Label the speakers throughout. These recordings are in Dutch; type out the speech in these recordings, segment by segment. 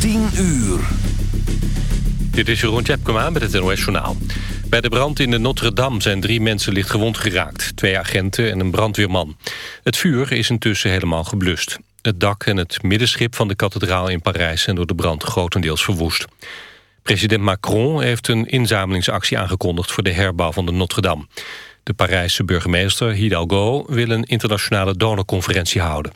Speaker 1: 10 uur.
Speaker 2: Dit is Jeroen Tjepkema met het NOS Journaal. Bij de brand in de Notre-Dame zijn drie mensen licht gewond geraakt. Twee agenten en een brandweerman. Het vuur is intussen helemaal geblust. Het dak en het middenschip van de kathedraal in Parijs... zijn door de brand grotendeels verwoest. President Macron heeft een inzamelingsactie aangekondigd... voor de herbouw van de Notre-Dame. De Parijse burgemeester Hidalgo wil een internationale donorconferentie houden.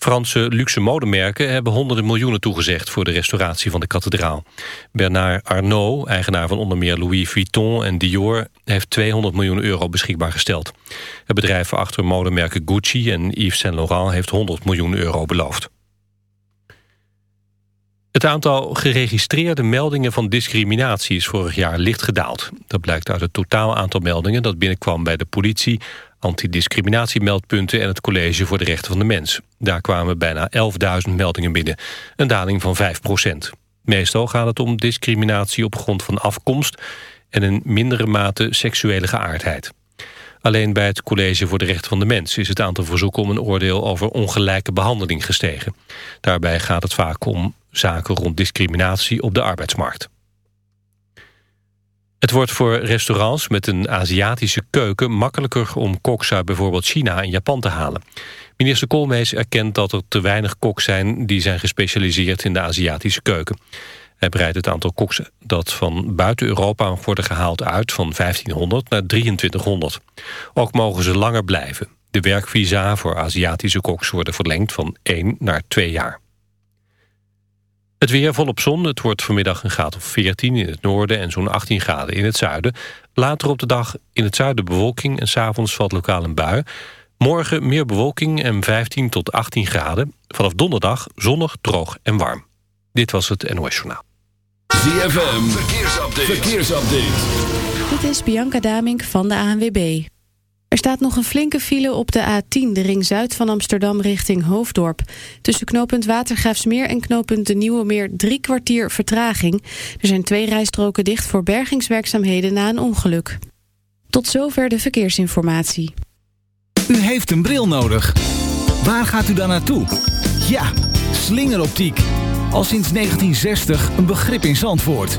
Speaker 2: Franse luxe modemerken hebben honderden miljoenen toegezegd... voor de restauratie van de kathedraal. Bernard Arnault, eigenaar van onder meer Louis Vuitton en Dior... heeft 200 miljoen euro beschikbaar gesteld. Het bedrijf achter modemerken Gucci en Yves Saint Laurent... heeft 100 miljoen euro beloofd. Het aantal geregistreerde meldingen van discriminatie is vorig jaar licht gedaald. Dat blijkt uit het totaal aantal meldingen dat binnenkwam bij de politie, antidiscriminatiemeldpunten en het College voor de Rechten van de Mens. Daar kwamen bijna 11.000 meldingen binnen, een daling van 5 procent. Meestal gaat het om discriminatie op grond van afkomst en in mindere mate seksuele geaardheid. Alleen bij het College voor de Rechten van de Mens is het aantal verzoeken om een oordeel over ongelijke behandeling gestegen. Daarbij gaat het vaak om zaken rond discriminatie op de arbeidsmarkt. Het wordt voor restaurants met een Aziatische keuken makkelijker om koks uit bijvoorbeeld China en Japan te halen. Minister Koolmees erkent dat er te weinig koks zijn die zijn gespecialiseerd in de Aziatische keuken. Hij breidt het aantal koks dat van buiten Europa worden gehaald uit van 1500 naar 2300. Ook mogen ze langer blijven. De werkvisa voor Aziatische koks worden verlengd van 1 naar 2 jaar. Het weer volop zon. Het wordt vanmiddag een graad of 14 in het noorden en zo'n 18 graden in het zuiden. Later op de dag in het zuiden bewolking en s'avonds valt lokaal een bui. Morgen meer bewolking en 15 tot 18 graden. Vanaf donderdag zonnig, droog en warm. Dit was het NOS Journaal.
Speaker 1: ZFM, verkeersupdate. verkeersupdate.
Speaker 3: Dit is Bianca Damink van de ANWB. Er staat nog een flinke file op de A10, de ring zuid van Amsterdam richting Hoofddorp. Tussen knooppunt Watergraafsmeer en knooppunt de Nieuwe Meer drie kwartier vertraging. Er zijn twee rijstroken dicht voor bergingswerkzaamheden na een ongeluk. Tot zover de verkeersinformatie.
Speaker 4: U heeft een bril nodig. Waar gaat u dan naartoe? Ja, slingeroptiek. Al sinds 1960 een begrip in Zandvoort.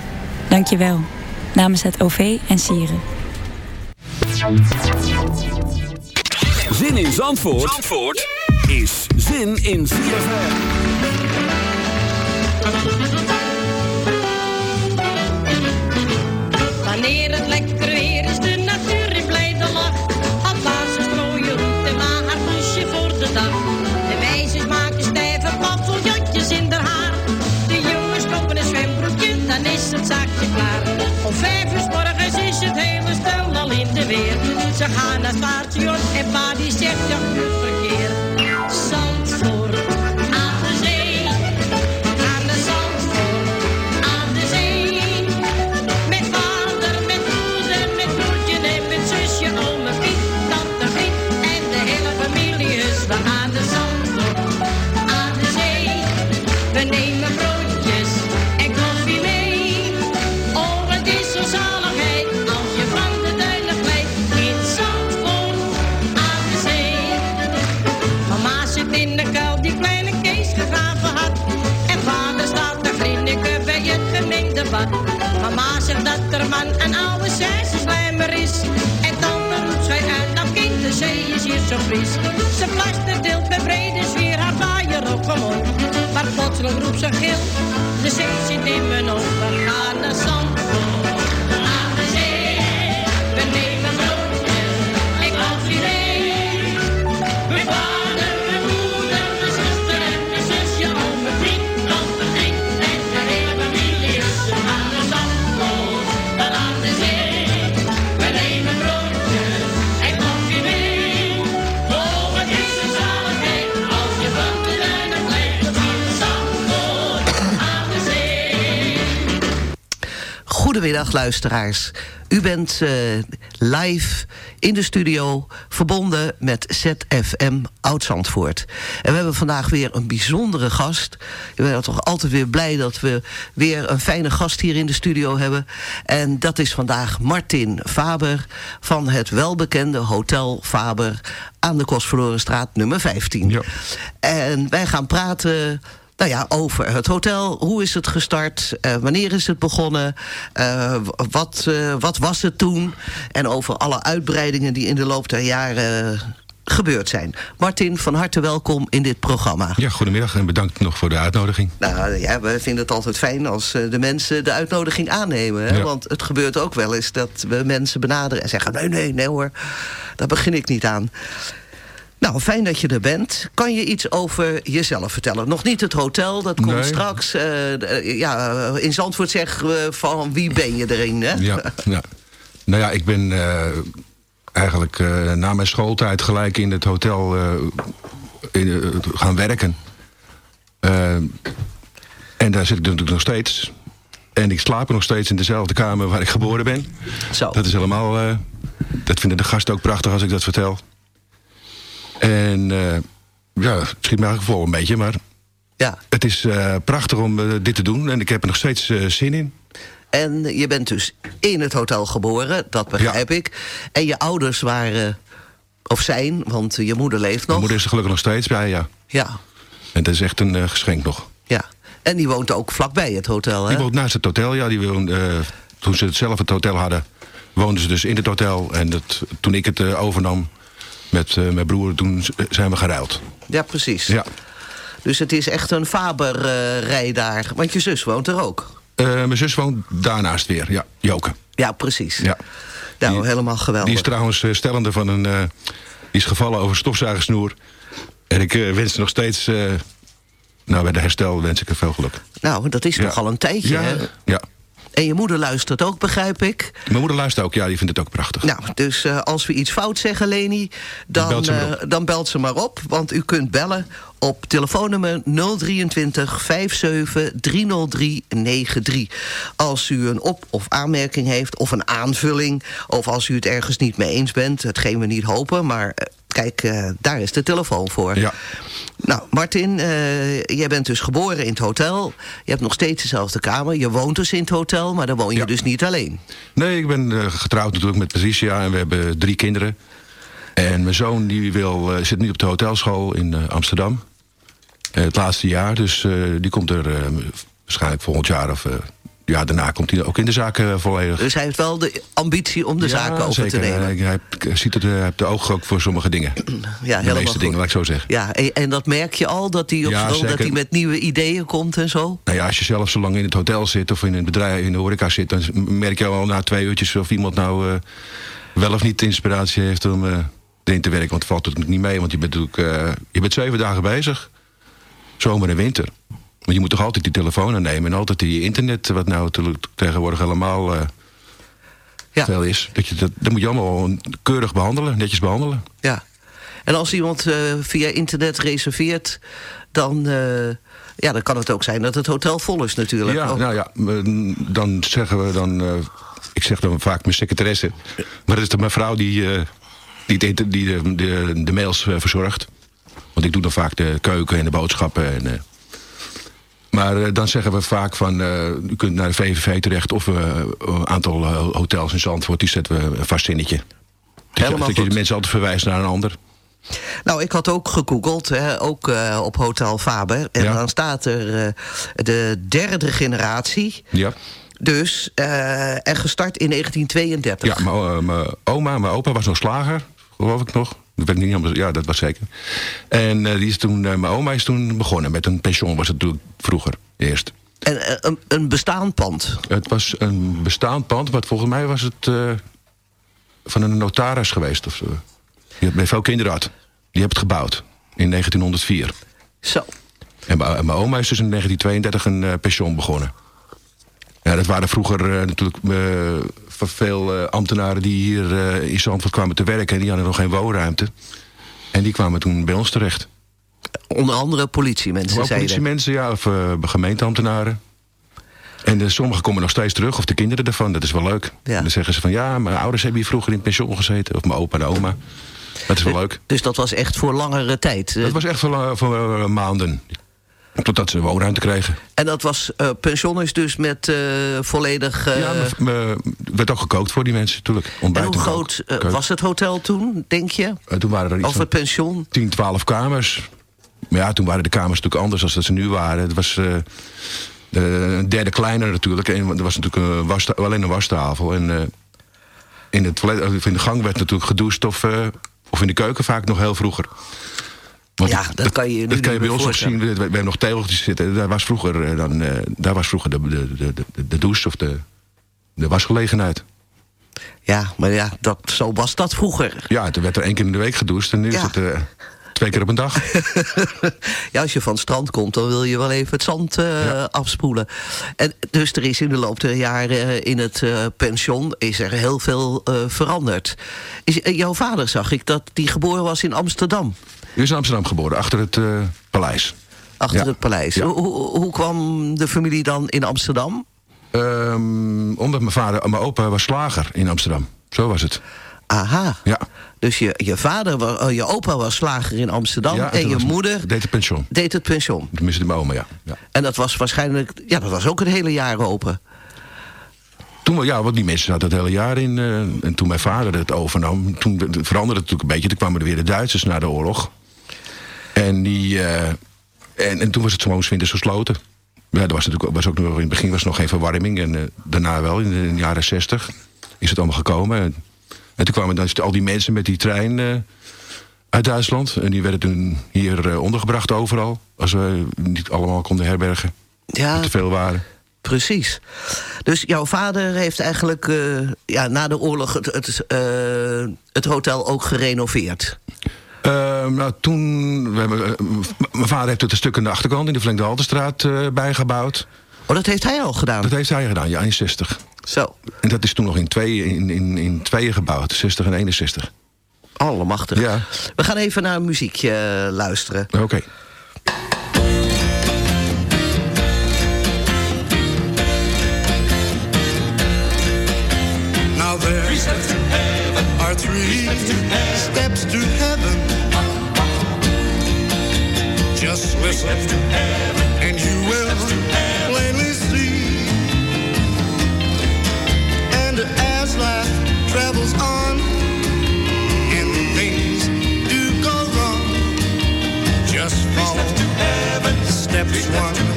Speaker 5: Dank je wel. Namens het OV en Sieren.
Speaker 1: Zin in Zandvoort, Zandvoort is zin in ZFM.
Speaker 6: Wanneer het zaakje klaar. Vijf uur morgens is het hele stel al in de weer. Ze gaan naar het station en pa die zegt ja,
Speaker 7: Goedemiddag luisteraars. U bent eh, live in de studio verbonden met ZFM Oud-Zandvoort. En we hebben vandaag weer een bijzondere gast. Ik ben toch altijd weer blij dat we weer een fijne gast hier in de studio hebben. En dat is vandaag Martin Faber van het welbekende Hotel Faber aan de Kostverlorenstraat nummer 15. En wij gaan praten nou ja, over het hotel. Hoe is het gestart? Eh, wanneer is het begonnen? Eh, wat, eh, wat was het toen? En over alle uitbreidingen die in de loop der jaren gebeurd zijn. Martin, van harte welkom in dit programma.
Speaker 8: Ja, goedemiddag en bedankt nog voor de uitnodiging.
Speaker 7: Nou ja, we vinden het altijd fijn als de mensen de uitnodiging aannemen. Hè?
Speaker 8: Ja.
Speaker 7: Want het gebeurt ook wel eens dat we mensen benaderen en zeggen... nee, nee, nee hoor, daar begin ik niet aan. Nou, fijn dat je er bent. Kan je iets over jezelf vertellen? Nog niet het hotel, dat komt
Speaker 8: Nee.
Speaker 7: straks. Eh, de- ja, in Zandvoort zeggen we van wie ben je erin, hè?
Speaker 8: Ja, ja. Nou ja, ik ben eh, eigenlijk eh, na mijn schooltijd gelijk in het hotel eh, in, eh, gaan werken. Eh, en daar zit ik natuurlijk nog steeds. En ik slaap nog steeds in dezelfde kamer waar ik geboren ben.
Speaker 7: Zo.
Speaker 8: Dat is helemaal... eh, dat vinden de gasten ook prachtig als ik dat vertel. En eh, ja, het schiet me eigenlijk vol een beetje, maar...
Speaker 7: Ja.
Speaker 8: Het is eh, prachtig om eh, dit te doen en ik heb er nog steeds zin in.
Speaker 7: En je bent dus in het hotel geboren, dat begrijp ik. En je ouders waren, of zijn, want je moeder leeft nog.
Speaker 8: Mijn moeder is er gelukkig nog steeds bij, ja.
Speaker 7: Ja,
Speaker 8: En dat is echt een geschenk nog.
Speaker 7: ja. En die woont ook vlakbij het hotel, hè?
Speaker 8: Die woont naast het hotel, ja. Die woont, eh, toen ze het zelf het hotel hadden, woonden ze dus in het hotel. En dat, toen ik het overnam met eh, mijn broer, toen zijn we geruild.
Speaker 7: Ja, precies.
Speaker 8: Ja.
Speaker 7: Dus het is echt een Faber-rij daar. Want je zus woont er ook.
Speaker 8: Eh, mijn zus woont daarnaast weer, ja. Joke.
Speaker 7: Ja, precies.
Speaker 8: Ja.
Speaker 7: Nou, helemaal geweldig.
Speaker 8: Die is trouwens eh, stellende van een... die is gevallen over stofzuigersnoer. En ik wens nog steeds... nou, bij de herstel wens ik haar veel geluk.
Speaker 7: Nou, dat is
Speaker 8: Ja.
Speaker 7: nogal een tijdje,
Speaker 8: Ja,
Speaker 7: hè?
Speaker 8: ja.
Speaker 7: En je moeder luistert ook, begrijp ik.
Speaker 8: Mijn moeder luistert ook, ja, die vindt het ook prachtig.
Speaker 7: Nou, dus eh, als we iets fout zeggen, Leni, dan,
Speaker 8: Belt ze maar
Speaker 7: eh, dan belt ze maar op. Want u kunt bellen op telefoonnummer 023 57 303 93. Als u een op- of aanmerking heeft of een aanvulling... of als u het ergens niet mee eens bent, hetgeen we niet hopen... maar eh, kijk, eh, daar is de telefoon voor.
Speaker 8: Ja.
Speaker 7: Nou, Martin, eh, jij bent dus geboren in het hotel. Je hebt nog steeds dezelfde kamer. Je woont dus in het hotel, maar dan woon je dus niet alleen.
Speaker 8: Nee, ik ben eh, getrouwd natuurlijk met Patricia en we hebben drie kinderen. En mijn zoon die wil, zit nu op de hotelschool in Eh, het laatste jaar, dus die komt er waarschijnlijk volgend jaar of... eh, ja, daarna komt hij ook in de zaken volledig.
Speaker 7: Dus hij heeft wel de ambitie om de
Speaker 8: Ja,
Speaker 7: zaken over
Speaker 8: zeker.
Speaker 7: te nemen.
Speaker 8: Hij, hij ziet het, hij heeft de oog ook voor sommige dingen.
Speaker 7: Ja,
Speaker 8: de meeste
Speaker 7: goed.
Speaker 8: dingen, laat ik zo zeggen.
Speaker 7: Ja, en, en dat merk je al, dat hij, op
Speaker 8: Ja,
Speaker 7: school, dat hij met nieuwe ideeën komt en zo?
Speaker 8: Nou ja, als je zelf zo lang in het hotel zit of in een bedrijf in de horeca zit, dan merk je al na twee uurtjes of iemand nou eh, wel of niet inspiratie heeft om eh, erin te werken. Want het valt natuurlijk niet mee, want je bent natuurlijk eh, je bent zeven dagen bezig. Zomer en winter. Want je moet toch altijd die telefoon aannemen en altijd die internet, wat nou natuurlijk tegenwoordig helemaal eh veel is. Dat, je, dat, dat moet je allemaal keurig behandelen, netjes behandelen.
Speaker 7: Ja. En als iemand eh, via internet reserveert, dan, eh, ja, dan kan het ook zijn dat het hotel vol is natuurlijk.
Speaker 8: Ja,
Speaker 7: Oh,
Speaker 8: nou ja, dan zeggen we dan... ik zeg dan vaak mijn secretaresse. Maar dat is de mevrouw die, die, inter- die de, de, de mails verzorgt. Want ik doe dan vaak de keuken en de boodschappen. En, maar eh, dan zeggen we vaak van... eh, u kunt naar de VVV terecht... of eh, een aantal hotels in Zandvoort... die zetten we een vast zinnetje. Dat je,
Speaker 7: Helemaal
Speaker 8: dat je de mensen altijd verwijst naar een ander.
Speaker 7: Nou, ik had ook gegoogeld, hè, ook op Hotel Faber. En dan staat er de derde generatie.
Speaker 8: Ja.
Speaker 7: Dus, en gestart in 1932.
Speaker 8: Ja, mijn oma, mijn opa was nog slager, geloof ik nog. Dat weet ik niet helemaal, ja, dat was zeker. En eh, die is toen, eh, mijn oma is toen begonnen met een pension, was het natuurlijk vroeger eerst.
Speaker 7: En eh, een, een bestaand pand.
Speaker 8: Het was een bestaand pand, maar volgens mij was het van een notaris geweest of zo. Die heeft veel kinderen had. Die heeft het gebouwd in 1904.
Speaker 7: Zo.
Speaker 8: En mijn oma is dus in 1932 een pension begonnen. Ja, dat waren vroeger eh, natuurlijk eh, veel eh, ambtenaren die hier in Zandvoort kwamen te werken. En die hadden nog geen woonruimte. En die kwamen toen bij ons terecht.
Speaker 7: Onder andere politiemensen,
Speaker 8: Ook
Speaker 7: zei je.
Speaker 8: politiemensen, ja, of gemeenteambtenaren. En sommigen komen nog steeds terug, of de kinderen ervan, dat is wel leuk. Dan zeggen ze van ja, mijn ouders hebben hier vroeger in pension gezeten. Of mijn opa en oma. Dat is wel leuk.
Speaker 7: Dus dat was echt voor langere tijd.
Speaker 8: Dat was echt voor, maanden. Totdat ze woonruimte kregen.
Speaker 7: En dat was eh, pension is dus met eh, volledig... eh,
Speaker 8: ja, me- werd ook gekookt voor die mensen, natuurlijk. Ontbijt
Speaker 7: hoe
Speaker 8: en
Speaker 7: groot was het hotel toen, denk je?
Speaker 8: Toen waren er iets
Speaker 7: Of het pension?
Speaker 8: 10, 12 kamers. Maar ja, toen waren de kamers natuurlijk anders dan dat ze nu waren. Het was de, een derde kleiner natuurlijk. En er was natuurlijk een wasta- alleen een wastafel. En in, het in de gang werd natuurlijk gedoucht of, of in de keuken vaak nog heel vroeger. Want
Speaker 7: Ja, dat kan je
Speaker 8: Dat kan je bij ons ook zien. We, we hebben nog tegeltjes zitten. Daar was vroeger, eh, dan, eh, daar was vroeger de, de, de, de, de douche of de, de wasgelegenheid.
Speaker 7: Ja, maar ja, dat, zo was dat vroeger.
Speaker 8: Ja, toen werd er één keer in de week gedoucht. En nu is het eh, twee keer op een dag.
Speaker 7: Ja, als je van het strand komt, dan wil je wel even het zand afspoelen. En dus er is in de loop der jaren in het eh, pension is er heel veel veranderd. Is, jouw vader zag ik dat die geboren was in Amsterdam.
Speaker 8: U is in Amsterdam geboren, achter het eh, paleis.
Speaker 7: Achter
Speaker 8: Ja.
Speaker 7: het paleis.
Speaker 8: Ja.
Speaker 7: Hoe, hoe, kwam de familie dan in Amsterdam?
Speaker 8: Ehm, omdat mijn vader, mijn opa was slager in Amsterdam. Zo was het.
Speaker 7: Aha.
Speaker 8: Ja.
Speaker 7: Dus je, je vader, oh, je opa was slager in Amsterdam
Speaker 8: ja
Speaker 7: en je moeder
Speaker 8: deed het pension.
Speaker 7: deed het pension.
Speaker 8: Tenminste, mijn oma, ja. ja.
Speaker 7: En dat was waarschijnlijk, ja, dat was ook het hele jaar open.
Speaker 8: Toen, we- ja, want die mensen zaten het hele jaar in. eh, en toen mijn vader het overnam, toen veranderde het natuurlijk een beetje. Toen kwamen er weer de Duitsers na de oorlog. En, die, eh, en, en toen was het gewoon winters gesloten. Ja, er was natuurlijk ook- was ook nog, in het begin was er nog geen verwarming. En eh, daarna wel, in de, in de jaren 60 is het allemaal gekomen. En, en toen kwamen dan al die mensen met die trein eh, uit Duitsland. En die werden toen hier ondergebracht overal. Als we niet allemaal konden herbergen.
Speaker 7: Ja.
Speaker 8: Te veel waren.
Speaker 7: Precies. Dus jouw vader heeft eigenlijk ja, na de oorlog het, het, het hotel ook gerenoveerd.
Speaker 8: Ehm, nou, toen... We hebben, eh, mijn vader heeft het een stuk aan de achterkant... in de Verlengde Haltestraat eh, bijgebouwd.
Speaker 7: Oh, dat heeft hij al gedaan?
Speaker 8: Dat heeft hij gedaan, ja, in 60.
Speaker 7: Zo.
Speaker 8: En dat is toen nog in tweeën, in, in, in tweeën gebouwd, 60 en 61.
Speaker 7: Allemachtig.
Speaker 8: Ja.
Speaker 7: We gaan even naar een muziekje eh, luisteren.
Speaker 8: Oké.
Speaker 9: Now there are three steps to and you will plainly see. And as life travels on, and things do go wrong, just follow steps one,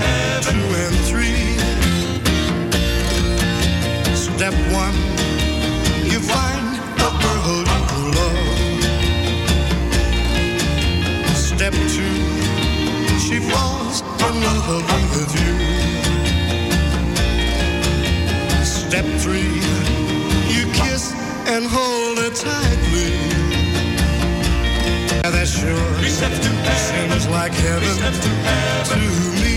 Speaker 9: falls in love with you. Step three, you kiss and hold her tightly. Yeah, that sure seems like heaven to me.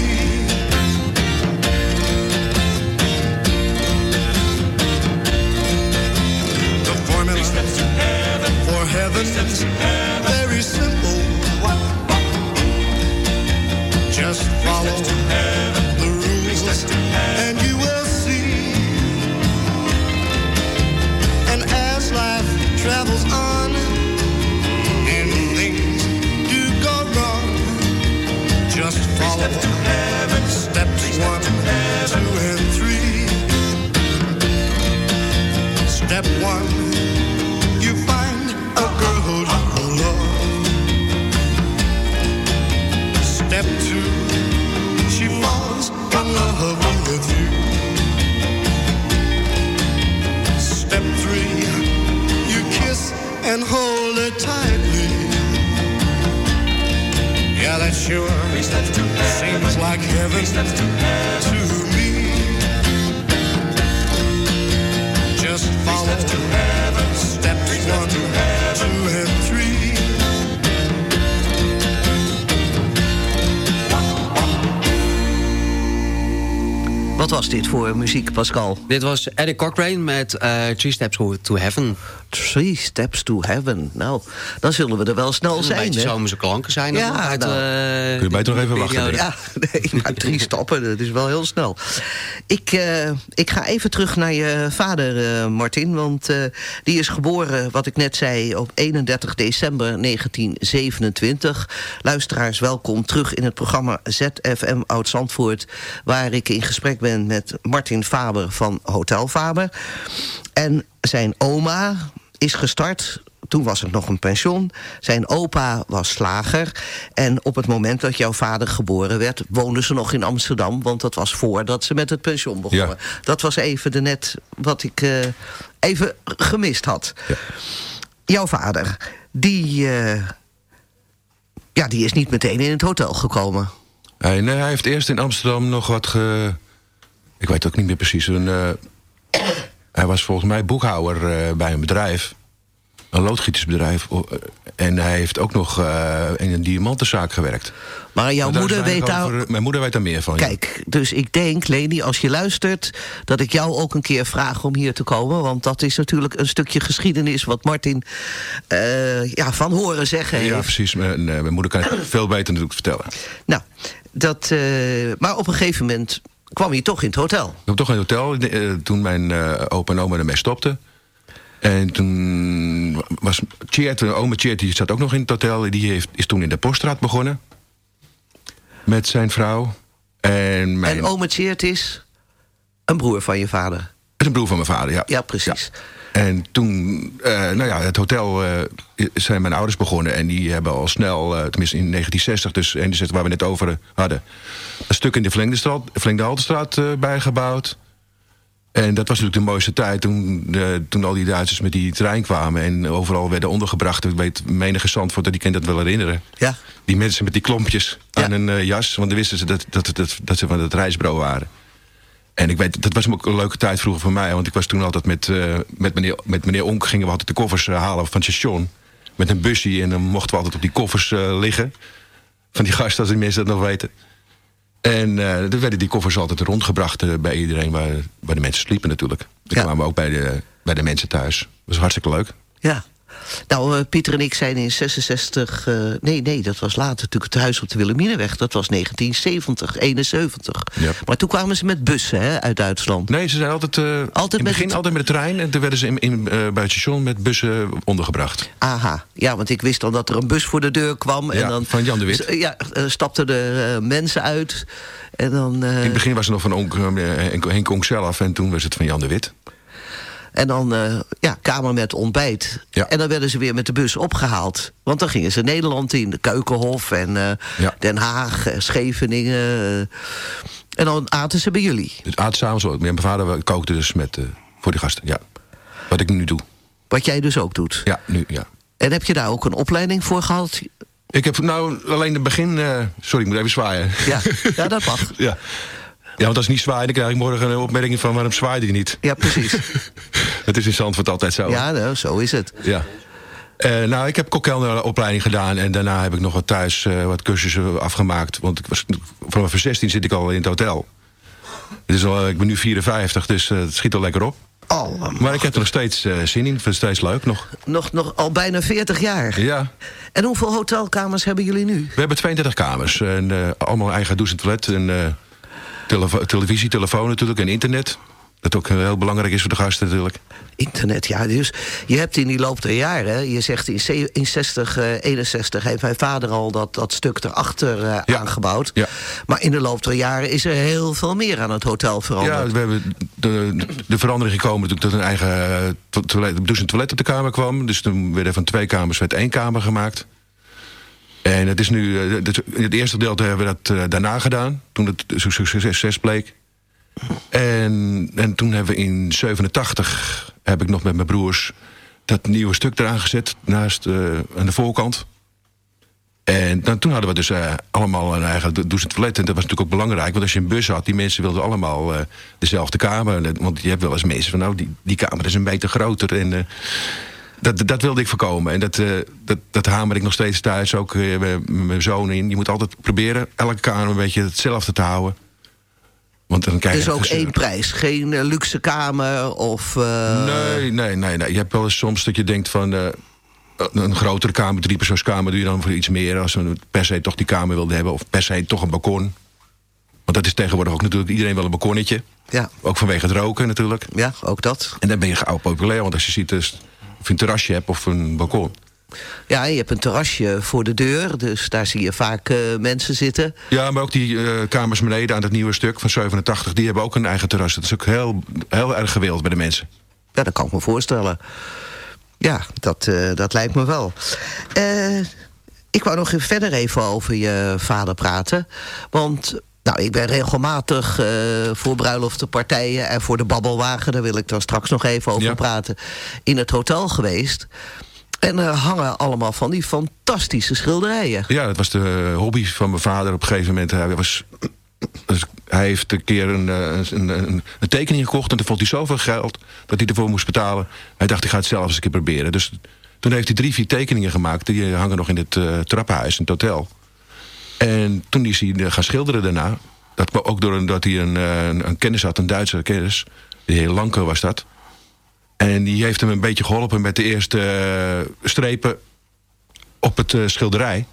Speaker 9: The formula for heaven's follow the and hold her tightly. Yeah, that sure seems like heaven to me. Just follow
Speaker 7: Wat was dit voor muziek, Pascal?
Speaker 10: Dit was Eddie Cochrane met eh, Three Steps to Heaven.
Speaker 7: Three Steps to Heaven. Nou, dan zullen we er wel snel
Speaker 10: Een
Speaker 7: zijn.
Speaker 10: beetje
Speaker 7: hè?
Speaker 10: zomerse klanken zijn.
Speaker 7: Ja,
Speaker 10: uit,
Speaker 7: nou.
Speaker 10: eh,
Speaker 8: Kun je beter nog even wachten.
Speaker 7: Ja, nee, maar drie stappen, dat is wel heel snel. Ik, eh, ik ga even terug naar je vader, eh, Martin. Want eh, die is geboren, wat ik net zei, op 31 december 1927. Luisteraars, welkom terug in het programma ZFM Oud-Zandvoort... waar ik in gesprek ben met Martin Faber van Hotel Faber. En zijn oma is gestart toen was het nog een pension. Zijn opa was slager. En op het moment dat jouw vader geboren werd... woonden ze nog in Amsterdam. Want dat was voordat ze met het pension begonnen.
Speaker 8: Ja.
Speaker 7: Dat was even de net wat ik eh, even gemist had. Jouw vader, die, eh, ja, die is niet meteen in het hotel gekomen.
Speaker 8: Hij, nee, hij heeft eerst in Amsterdam nog wat ge... Ik weet ook niet meer precies. Een, eh, hij was volgens mij boekhouder eh, bij een bedrijf. Een loodgietersbedrijf. O- eh, En hij heeft ook nog in een diamantenzaak gewerkt.
Speaker 7: Maar jouw
Speaker 8: Maar
Speaker 7: moeder weet daar...
Speaker 8: over- Mijn moeder weet daar meer van. ja.
Speaker 7: Kijk, dus ik denk, Leni, als je luistert... dat ik jou ook een keer vraag om hier te komen. Want dat is natuurlijk een stukje geschiedenis... wat Martin ja, van horen zeggen heeft.
Speaker 8: Ja, precies. Mijn, mijn moeder kan het veel beter natuurlijk vertellen.
Speaker 7: Nou, dat, maar op een gegeven moment kwam je toch in het hotel.
Speaker 8: Ik heb toch een hotel eh, toen mijn eh, opa en oma ermee stopten. En toen was Tjeerd, oma Tjeerd, die zat ook nog in het hotel. Die heeft, is toen in de Poststraat begonnen. Met zijn vrouw. En mijn...
Speaker 7: En ome Tjeerd is een broer van je vader.
Speaker 8: Is een broer van mijn vader, ja.
Speaker 7: Ja, precies.
Speaker 8: En toen, eh, nou ja, het hotel eh, zijn mijn ouders begonnen. En die hebben al snel, eh, tenminste in 1960, dus 61 waar we net over hadden... een stuk in de eh, bijgebouwd. En dat was natuurlijk de mooiste tijd toen, toen al die Duitsers met die trein kwamen... en overal werden ondergebracht. Ik weet, menige Zandvoort, die kent dat wel herinneren.
Speaker 7: Ja.
Speaker 8: Die mensen met die klompjes aan een eh, jas. Want dan wisten ze dat, dat, dat, dat ze van het reisbureau waren. En ik weet, dat was ook een leuke tijd vroeger voor mij. Want ik was toen altijd met, eh, met, meneer, met meneer Onk... gingen we altijd de koffers eh, halen van het station. Met een busje. En dan mochten we altijd op die koffers eh, liggen. Van die gasten, als die mensen dat nog weten. En dan werden die koffers altijd rondgebracht bij iedereen... Waar, waar de mensen sliepen natuurlijk. Dan kwamen we ook bij de, bij de mensen thuis. Dat was hartstikke leuk.
Speaker 7: Ja. Nou, eh, Pieter en ik zijn in 66... eh, nee, nee, dat was later natuurlijk het huis op de Wilhelminenweg. Dat was 1970, 71.
Speaker 8: Ja.
Speaker 7: Maar toen kwamen ze met bussen hè, uit Duitsland.
Speaker 8: Nee, ze zijn altijd, eh,
Speaker 7: Altijd
Speaker 8: in het
Speaker 7: met
Speaker 8: begin
Speaker 7: het-
Speaker 8: altijd met de trein. En toen werden ze in, in, bij het station met bussen ondergebracht.
Speaker 7: Aha, ja, want ik wist al dat er een bus voor de deur kwam. en dan,
Speaker 8: van Jan de Wit.
Speaker 7: Ja, stapten er mensen uit. En dan,
Speaker 8: In het begin was het nog van Onk, Henk Onk zelf. En toen was het van Jan de Wit.
Speaker 7: En dan, eh, ja, kamer met ontbijt. En dan werden ze weer met de bus opgehaald. Want dan gingen ze Nederland in, de Keukenhof en eh, Den Haag, Scheveningen. en dan aten ze bij jullie.
Speaker 8: Dus aten samen zo. Mijn vader kookte dus met, eh, voor die gasten, ja. Wat ik nu doe.
Speaker 7: Wat jij dus ook doet.
Speaker 8: Ja, nu, ja.
Speaker 7: En heb je daar ook een opleiding voor gehad?
Speaker 8: Ik heb nou alleen het begin... sorry, ik moet even zwaaien.
Speaker 7: Ja, ja dat mag.
Speaker 8: ja. Ja, want als ik niet zwaai, dan krijg ik morgen een opmerking van... waarom zwaaide je niet?
Speaker 7: Ja, precies.
Speaker 8: Het is in Zandvoort altijd zo.
Speaker 7: Ja, nou, zo is het.
Speaker 8: Ja. Eh, nou, ik heb kokkelneropleiding gedaan en daarna heb ik nog wat thuis eh, wat cursussen afgemaakt. Want ik was, vanaf mijn 16 zit ik al in het hotel. Het is al, ik ben nu 54, dus eh, het schiet al lekker op.
Speaker 7: Oh,
Speaker 8: maar ik heb er nog steeds eh, zin in, vind het steeds leuk nog.
Speaker 7: Nog, nog al bijna 40 jaar.
Speaker 8: Ja,
Speaker 7: En hoeveel hotelkamers hebben jullie nu?
Speaker 8: we hebben 32 kamers. En, eh, allemaal eigen douche en toilet. En, eh, televisie, telefoon natuurlijk en internet. Dat ook eh, heel belangrijk is voor de gasten natuurlijk.
Speaker 7: Internet, ja. Dus je hebt in die loop der jaren, je zegt in ze- in 60, eh, 61 heeft mijn vader al dat, dat stuk erachter eh, aangebouwd.
Speaker 8: Ja.
Speaker 7: Maar in de loop der jaren is er heel veel meer aan het hotel veranderd.
Speaker 8: Ja, we hebben de, de verandering gekomen natuurlijk dat een eigen eh, to- toilet, douche en toilet op de kamer kwam. Dus toen werden van twee kamers werd één kamer gemaakt. En het is nu, eh, het, eerste gedeelte hebben we dat eh, daarna gedaan, toen het succes bleek. En, en toen hebben we in 87, heb ik nog met mijn broers, dat nieuwe stuk eraan gezet, naast eh, aan de voorkant. En dan, toen hadden we dus eh, allemaal een eigen douche toilet. En dat was natuurlijk ook belangrijk, want als je een bus had... die mensen wilden allemaal dezelfde kamer. Want je hebt wel eens mensen van, nou, die, die kamer is een meter groter. En dat, dat wilde ik voorkomen. En dat, eh, dat, dat hamer ik nog steeds thuis, ook met mijn zoon in. Je moet altijd proberen elke kamer een beetje hetzelfde te houden. Want dan krijg je
Speaker 7: dus ook
Speaker 8: gezeur.
Speaker 7: één prijs. Geen eh, luxe kamer of...
Speaker 8: Nee, nee, nee, nee. Je hebt wel eens soms dat je denkt van... een grotere kamer, drie persoonskamer doe je dan voor iets meer... als we per se toch die kamer wilde hebben. Of per se toch een balkon. Want dat is tegenwoordig ook natuurlijk iedereen wel een balkonnetje.
Speaker 7: Ja.
Speaker 8: Ook vanwege het roken natuurlijk.
Speaker 7: Ja, ook dat.
Speaker 8: En dan ben je gauw populair. Want als je ziet dus, een terrasje hebt of een balkon...
Speaker 7: Ja, je hebt een terrasje voor de deur. Dus daar zie je vaak eh, mensen zitten.
Speaker 8: Ja, maar ook die eh, kamers beneden aan het nieuwe stuk van 87... die hebben ook een eigen terras. Dat is ook heel, heel erg gewild bij de mensen.
Speaker 7: Ja, dat kan ik me voorstellen. Ja, dat, eh, dat lijkt me wel. Ik wou nog even verder even over je vader praten. Want nou, ik ben regelmatig eh, voor bruiloftenpartijen... en voor de babbelwagen, daar wil ik dan straks nog even over
Speaker 8: Ja.
Speaker 7: praten... in het hotel geweest. En er hangen allemaal van die fantastische schilderijen.
Speaker 8: Ja, dat was de hobby van mijn vader op een gegeven moment. Hij, was, dus hij heeft een keer een, eh, een, een, een tekening gekocht... en toen vond hij zoveel geld dat hij ervoor moest betalen. Hij dacht, ik ga het zelf eens een keer proberen. Dus toen heeft hij drie, vier tekeningen gemaakt. Die hangen nog in het eh, trappenhuis, in het hotel. En toen is hij eh, gaan schilderen daarna. Dat kwam ook doordat hij een, eh, een, een kennis had, een Duitse kennis. De heer Lanke was dat. En die heeft hem een beetje geholpen met de eerste eh, strepen op het schilderij.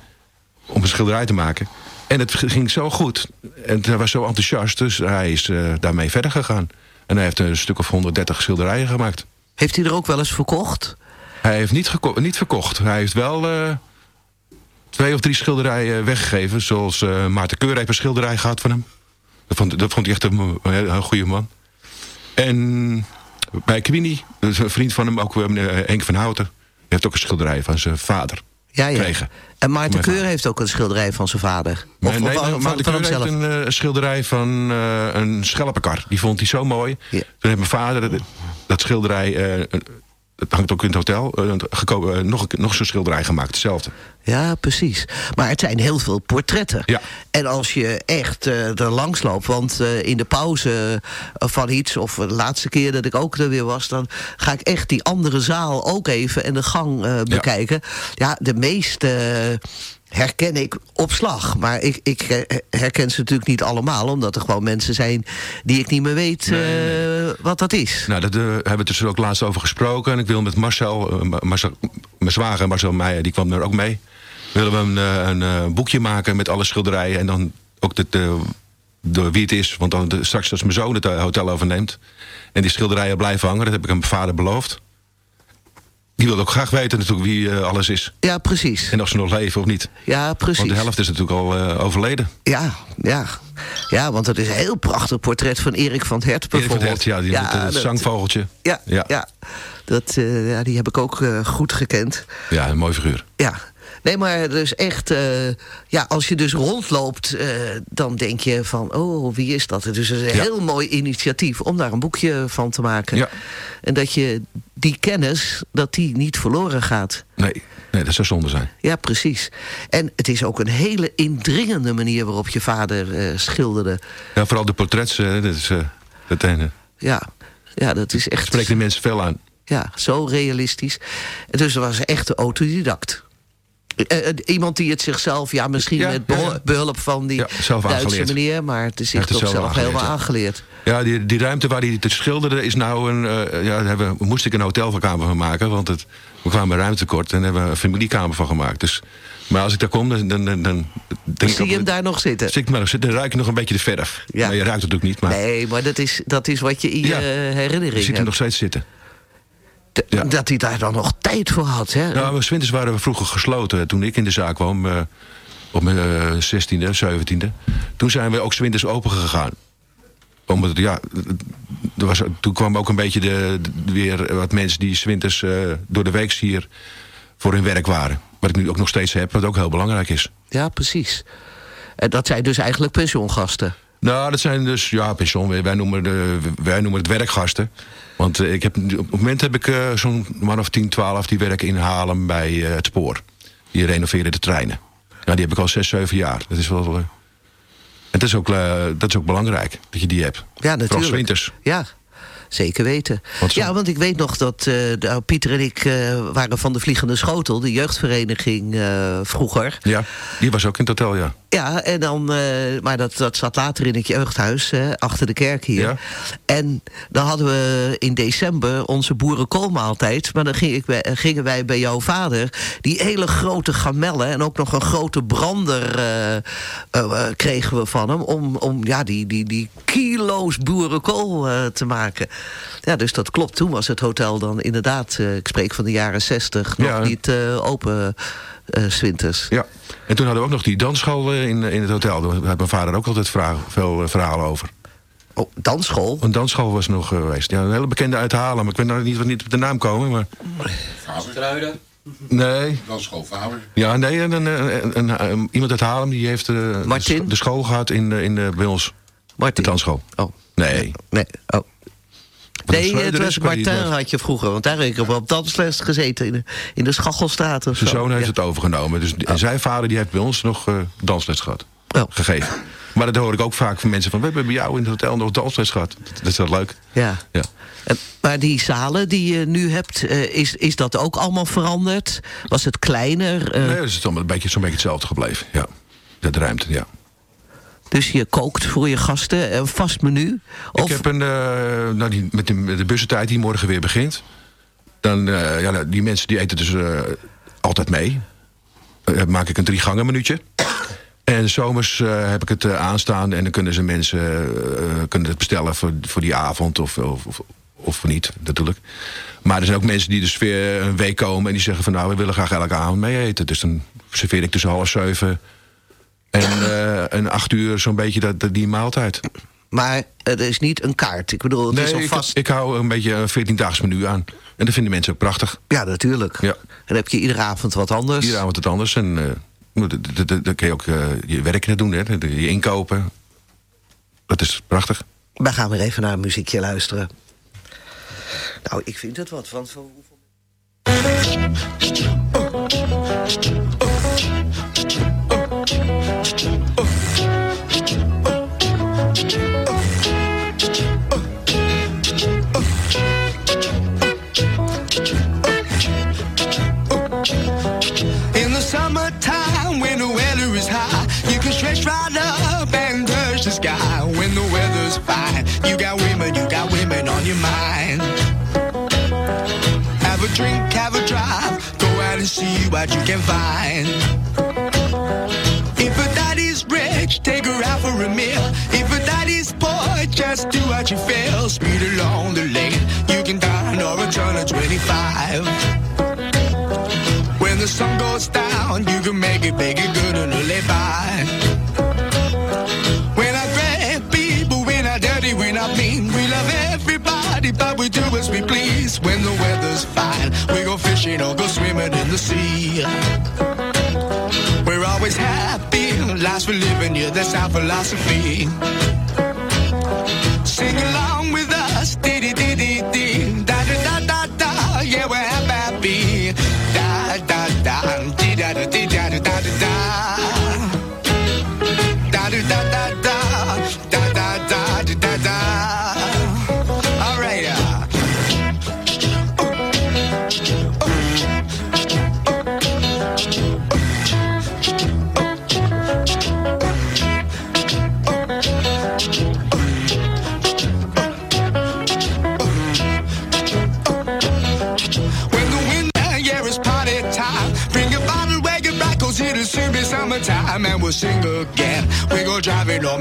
Speaker 8: Om een schilderij te maken. En het ging zo goed. En hij was zo enthousiast. Dus hij is daarmee verder gegaan. En hij heeft een stuk of 130 schilderijen gemaakt.
Speaker 7: Heeft hij er ook wel eens verkocht?
Speaker 8: Hij heeft niet, niet verkocht. Hij heeft wel twee of drie schilderijen weggegeven. Zoals eh Maarten Keur heeft een schilderij gehad van hem. Dat vond, dat vond hij echt een, een heel, heel goede man. En bij Queenie, dat is een vriend van hem, ook eh, Henk van Houten. Die heeft ook een schilderij van zijn vader
Speaker 7: Ja, ja.
Speaker 8: gekregen.
Speaker 7: En Maarten Keur heeft ook een schilderij van zijn vader.
Speaker 8: Nee,
Speaker 7: Of
Speaker 8: nee, Maarten Keur heeft een eh, schilderij van eh, een schelpenkar. Die vond hij zo mooi. Toen heeft mijn vader dat- dat schilderij... eh, dat hangt ook in het hotel. eh, eh, nog, een- nog zo'n schilderij gemaakt, hetzelfde.
Speaker 7: Ja, precies. Maar het zijn heel veel portretten.
Speaker 8: Ja.
Speaker 7: En als je echt eh, er langs loopt, want eh, in de pauze eh, van iets... of de laatste keer dat ik ook er weer was... dan ga ik echt die andere zaal ook even en de gang bekijken. Ja, de meeste herken ik op slag. Maar ik, ik herken ze natuurlijk niet allemaal... omdat er gewoon mensen zijn die ik niet meer weet wat dat is.
Speaker 8: Nou, daar hebben we dus ook laatst over gesproken. En ik wil met Marcel, Ma- Marcel mijn zwager Marcel Meijer, die kwam er ook mee. Willen we een, eh, een, eh, boekje maken met alle schilderijen. En dan ook de, de, de, wie het is. Want dan de- straks als mijn zoon het eh, hotel overneemt. En die schilderijen blijven hangen. Dat heb ik aan mijn vader beloofd. Die wil ook graag weten natuurlijk wie alles is.
Speaker 7: Ja, precies.
Speaker 8: En of ze nog leven of niet.
Speaker 7: Ja, precies.
Speaker 8: Want de helft is natuurlijk al overleden.
Speaker 7: Ja, ja. ja, want het is een heel prachtig portret van Erik van het Hert
Speaker 8: Erik van
Speaker 7: bijvoorbeeld.
Speaker 8: het Hert, ja, die met het
Speaker 7: dat-
Speaker 8: zangvogeltje.
Speaker 7: Ja, ja.
Speaker 8: Ja.
Speaker 7: Dat, ja, die heb ik ook goed gekend.
Speaker 8: Ja, een mooi figuur.
Speaker 7: Ja. Nee, maar dus echt, eh, ja, als je dus rondloopt, eh, dan denk je van, oh, wie is dat? Dus het is een
Speaker 8: Ja.
Speaker 7: heel mooi initiatief om daar een boekje van te maken.
Speaker 8: Ja.
Speaker 7: En dat je die kennis, dat die niet verloren gaat.
Speaker 8: Nee, nee, dat zou zonde zijn.
Speaker 7: Ja, precies. En het is ook een hele indringende manier waarop je vader eh, schilderde.
Speaker 8: Ja, vooral de portrets, eh, dat is... dat ene.
Speaker 7: Ja, ja, dat is echt...
Speaker 8: Spreekt de mensen veel aan.
Speaker 7: Ja, zo realistisch. Dus er was echt een autodidact. Eh, eh, iemand die het zichzelf, ja, misschien
Speaker 8: Ja,
Speaker 7: met
Speaker 8: ja,
Speaker 7: behul-
Speaker 8: ja.
Speaker 7: behulp van die Duitse
Speaker 8: aangeleerd.
Speaker 7: meneer, maar het is zich toch
Speaker 8: het zelf
Speaker 7: helemaal
Speaker 8: aangeleerd. Ja, die, die ruimte waar hij te schilderde is nou een... eh, ja, daar hebben, moest ik een hotelkamer van maken, want het, we kwamen ruimtekort. En hebben we een familiekamer van gemaakt. Dus, maar als ik daar kom, dan... dan, dan, dan denk ik
Speaker 7: Zie je hem daar nog zitten?
Speaker 8: Zit ik maar nog zitten, dan ruik ik nog een beetje de verf.
Speaker 7: Ja.
Speaker 8: Maar je ruikt het ook niet, maar
Speaker 7: Nee, maar dat is, dat is wat je in je eh,
Speaker 8: je
Speaker 7: herinnering
Speaker 8: ziet hem nog steeds zitten.
Speaker 7: Dat hij daar dan nog tijd voor had, hè?
Speaker 8: Nou, winters waren we vroeger gesloten. Toen ik in de zaak kwam, eh, op mijn eh, 16e, 17e. Toen zijn we ook 's winters open gegaan. Omdat, het, ja, er was, toen kwam ook een beetje de, de- weer wat mensen die 's winters eh, door de week hier voor hun werk waren. Wat ik nu ook nog steeds heb, wat ook heel belangrijk is.
Speaker 7: Ja, precies. En dat zijn dus eigenlijk pensioengasten.
Speaker 8: Nou, dat zijn dus, ja, pensioen. Wij noemen, de, wij noemen het werkgasten. Want eh, ik heb, op het moment heb ik eh, zo'n man of 10, 12 die werken in Haarlem bij eh, het spoor. Die renoveren de treinen. Ja, die heb ik al 6, 7 jaar. Dat is wel. eh, en dat is, ook, dat is ook belangrijk dat je die hebt.
Speaker 7: Ja, natuurlijk.
Speaker 8: winters.
Speaker 7: Ja, zeker weten. Ja, want ik weet nog dat nou, Pieter en ik waren van de Vliegende Schotel, de jeugdvereniging vroeger.
Speaker 8: Ja, die was ook in het hotel, ja.
Speaker 7: Ja, en dan, eh, maar dat, dat zat later in het jeugdhuis, hè, achter de kerk hier.
Speaker 8: Ja.
Speaker 7: En dan hadden we in december onze boerenkoolmaaltijd. Maar dan ging ik bij, gingen wij bij jouw vader die hele grote gamellen... en ook nog een grote brander eh, eh, eh, kregen we van hem... om, om ja, die, die, die kilo's boerenkool eh, te maken. Ja, dus dat klopt. Toen was het hotel dan inderdaad, eh, ik spreek van de jaren zestig... nog
Speaker 8: Ja.
Speaker 7: niet eh, open eh, winters.
Speaker 8: ja. En toen hadden we ook nog die dansschool eh, in, in het hotel. Daar had mijn vader ook altijd vragen, veel eh, verhalen over.
Speaker 7: Oh, dansschool?
Speaker 8: Een dansschool was nog geweest. Ja, een hele bekende uit Haarlem. Ik weet nou niet, niet op de naam komen, maar...
Speaker 11: Truiden.
Speaker 8: Nee.
Speaker 11: Dan schoolvader.
Speaker 8: Ja, nee, een, een, een- een- een- iemand uit Haarlem die heeft de, school gehad in, in, bij ons.
Speaker 7: Martin?
Speaker 8: De dansschool.
Speaker 7: Oh.
Speaker 8: Nee.
Speaker 7: Nee, oh. Nee, het was Martin had je vroeger. Want daar heb ik op dansles gezeten in de, in de Schachelstraat of
Speaker 8: Zijn
Speaker 7: zo.
Speaker 8: zoon heeft
Speaker 7: Ja.
Speaker 8: het overgenomen. Dus, En zijn vader die heeft bij ons nog eh, dansles gehad.
Speaker 7: Oh.
Speaker 8: Gegeven. Maar dat hoor ik ook vaak van mensen van... we hebben bij jou in het hotel nog dansles gehad. Dat is wel leuk.
Speaker 7: Ja.
Speaker 8: Ja.
Speaker 7: En- Maar die zalen die je nu hebt, eh, is, is dat ook allemaal veranderd? Was het kleiner? Eh,
Speaker 8: Nee, dat is allemaal een beetje, zo'n beetje hetzelfde gebleven. Ja. De ruimte, ja.
Speaker 7: Dus je kookt voor je gasten, een vast menu? Of,
Speaker 8: Ik heb een, eh, nou die, met, de, met de bussentijd die morgen weer begint. Dan, eh, ja, nou, die mensen die eten dus eh, altijd mee. Eh, maak ik een drie gangen minuutje. En zomers eh, heb ik het eh, aanstaan en dan kunnen ze mensen eh, kunnen het bestellen voor, voor die avond of, of, of, niet, natuurlijk. Maar er zijn ook mensen die dus weer een week komen en die zeggen van nou, we willen graag elke avond mee eten. Dus dan serveer ik tussen half zeven en, eh en acht uur zo'n beetje dat, dat- die maaltijd.
Speaker 7: maar het is niet een kaart. Ik bedoel, het is
Speaker 8: Nee,
Speaker 7: al
Speaker 8: ik,
Speaker 7: vast.
Speaker 8: ik hou een beetje een 14-daags menu aan. En dat vinden mensen ook prachtig.
Speaker 7: Ja, natuurlijk.
Speaker 8: Ja.
Speaker 7: En dan heb je iedere avond wat anders.
Speaker 8: Iedere avond het anders. En eh, d- dan kun je ook eh, je werk doen, hè. je inkopen. Dat is prachtig.
Speaker 7: We gaan weer even naar een muziekje luisteren. Nou, ik vind het wat. Want voor hoeveel...
Speaker 9: drink, have a drive, go out and see what you can find. If a daddy's rich, take her out for a meal. If a daddy's poor, just do what you feel. Speed along the lane, you can dine or a turn of 25. When the sun goes down, you can make it, it good and live by. We're not great people, we're not dirty, we're not mean. We love everybody, but we do as we please. When the weather's we go fishing or go swimming in the sea.
Speaker 12: We're always happy. Life's for living, yeah, that's our philosophy. Sing along with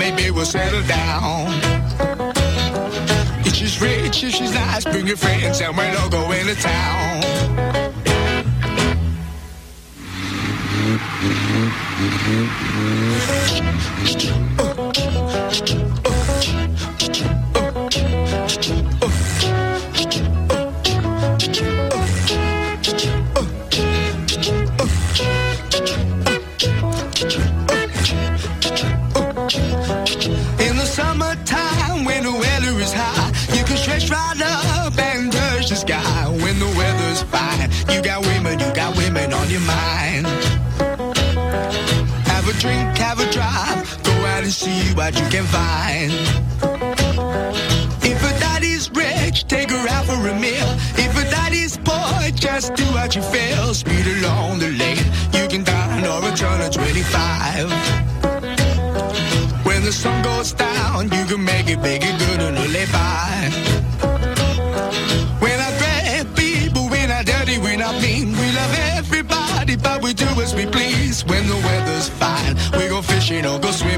Speaker 12: maybe we'll settle down. If she's rich, if she's nice, bring your friends, and we'll all go into town. what you can find.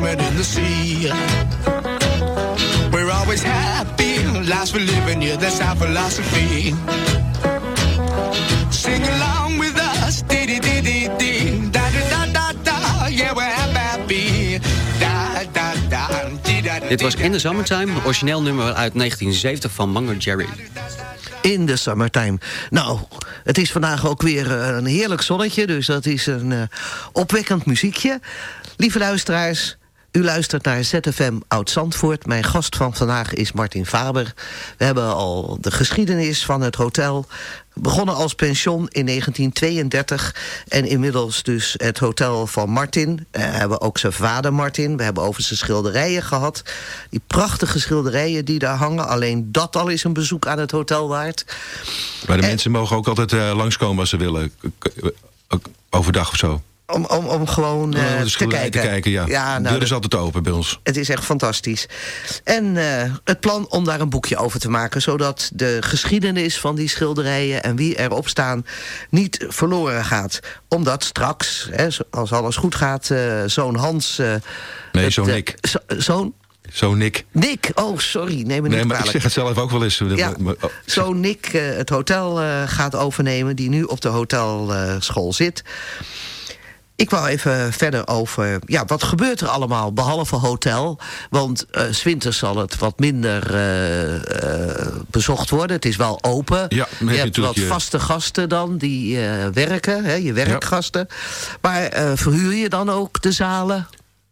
Speaker 12: Swimming in the sea. We're always happy, life's for living, yeah, that's our philosophy. Sing along with us, dee dee dee dee dee, da da da da da, yeah, we're happy. Da da da, dee da da.
Speaker 10: Dit was In the Summertime, origineel nummer uit 1970 van Manger Jerry.
Speaker 7: In de summertime. Nou, het is vandaag ook weer eh, een heerlijk zonnetje, dus dat is een eh, opwekkend muziekje. Lieve luisteraars, u luistert naar ZFM Oud-Zandvoort. Mijn gast van vandaag is Martin Faber. We hebben al de geschiedenis van het hotel. Begonnen als pension in 1932 en inmiddels dus het hotel van Martin. Eh, we hebben ook zijn vader Martin. We hebben over zijn schilderijen gehad. Die prachtige schilderijen die daar hangen. Alleen dat al is een bezoek aan het hotel waard.
Speaker 8: Maar de mensen mogen ook altijd eh, langskomen als ze willen. Ook Overdag of zo.
Speaker 7: Om, om, om gewoon eh,
Speaker 8: Om de
Speaker 7: te kijken.
Speaker 8: te kijken, ja.
Speaker 7: ja
Speaker 8: de
Speaker 7: nou,
Speaker 8: deur is altijd open bij ons.
Speaker 7: Het is echt fantastisch. En eh, het plan om daar een boekje over te maken... zodat de geschiedenis van die schilderijen en wie erop staan... niet verloren gaat. Omdat straks, hè, als alles goed gaat, eh, zo'n Hans... eh,
Speaker 8: Nee, zo'n
Speaker 7: eh,
Speaker 8: Nick.
Speaker 7: zo- Zo'n
Speaker 8: Zo Nick.
Speaker 7: Nick, oh sorry, neem me niet
Speaker 8: Nee, maar ik zeg het zelf ook wel eens.
Speaker 7: Ja,
Speaker 8: oh,
Speaker 7: zo'n Nick eh, het hotel eh, gaat overnemen... die nu op de hotelschool zit... Ik wou even verder over, ja, wat gebeurt er allemaal behalve hotel? Want winters zal het wat minder eh, eh, bezocht worden. Het is wel open.
Speaker 8: Ja, je
Speaker 7: je hebt wat
Speaker 8: je-
Speaker 7: vaste gasten dan die werken, hè, je werkgasten. Maar verhuur je dan ook de zalen?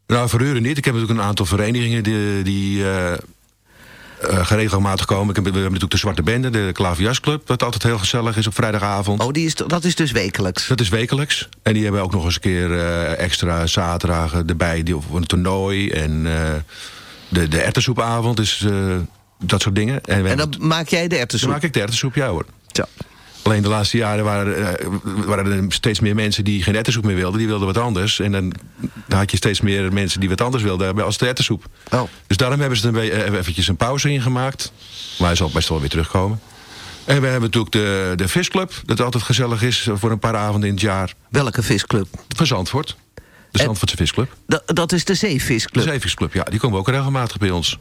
Speaker 8: Nou, verhuren niet. Ik heb natuurlijk een aantal verenigingen die, die eh, eh, geregelmatig komen. Ik heb, we hebben natuurlijk de Zwarte Bende, de Klaverjasclub... wat altijd heel gezellig is op vrijdagavond.
Speaker 7: Oh, die is, dat is dus wekelijks?
Speaker 8: Dat is wekelijks. En die hebben ook nog eens een keer eh, extra zaterdagen erbij... Die, voor een toernooi en de, de ertessoepavond is dat soort dingen. En,
Speaker 7: dan maak jij de erwtensoep?
Speaker 8: dan maak ik de erwtensoep, ja hoor.
Speaker 7: Zo.
Speaker 8: Alleen de laatste jaren waren, eh, waren er steeds meer mensen die geen erwtensoep meer wilden. Die wilden wat anders. En dan, dan had je steeds meer mensen die wat anders wilden als de erwtensoep.
Speaker 7: Oh.
Speaker 8: Dus daarom hebben ze er eh, eventjes een pauze in gemaakt. Maar hij zal best wel weer terugkomen. En we hebben natuurlijk de, de visclub. Dat altijd gezellig is voor een paar avonden in het jaar.
Speaker 7: Welke visclub?
Speaker 8: Van Zandvoort. De Zandvoortse visclub.
Speaker 7: Dat, dat is de zeevisclub?
Speaker 8: De zeevisclub, ja. Die komen ook regelmatig bij ons.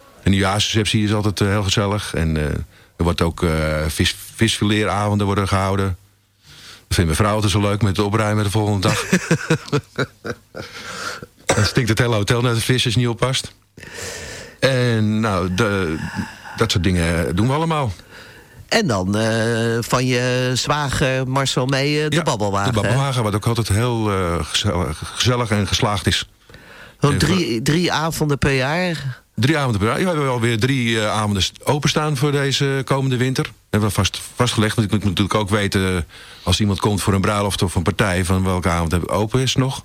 Speaker 8: En de nieuwjaarsreceptie is altijd eh, heel gezellig. En er wordt ook eh vis, visfileeravonden worden gehouden. Dat vindt mijn vrouw altijd zo leuk met het opruimen de volgende dag. Dan stinkt het hele hotel naar de vis als je niet oppast. En nou, de, dat soort dingen doen we allemaal.
Speaker 7: En dan eh, van je zwager Marcel mee eh, de babbelwagen.
Speaker 8: De babbelwagen, wat ook altijd heel gezellig, gezellig en geslaagd is.
Speaker 7: Drie, drie avonden per jaar.
Speaker 8: Drie avonden per jaar. Ja, we hebben alweer drie eh, avonden openstaan voor deze komende winter. Dat hebben we vast, vastgelegd. Want ik moet natuurlijk ook weten, eh, als iemand komt voor een bruiloft of een partij... van welke avond open is nog.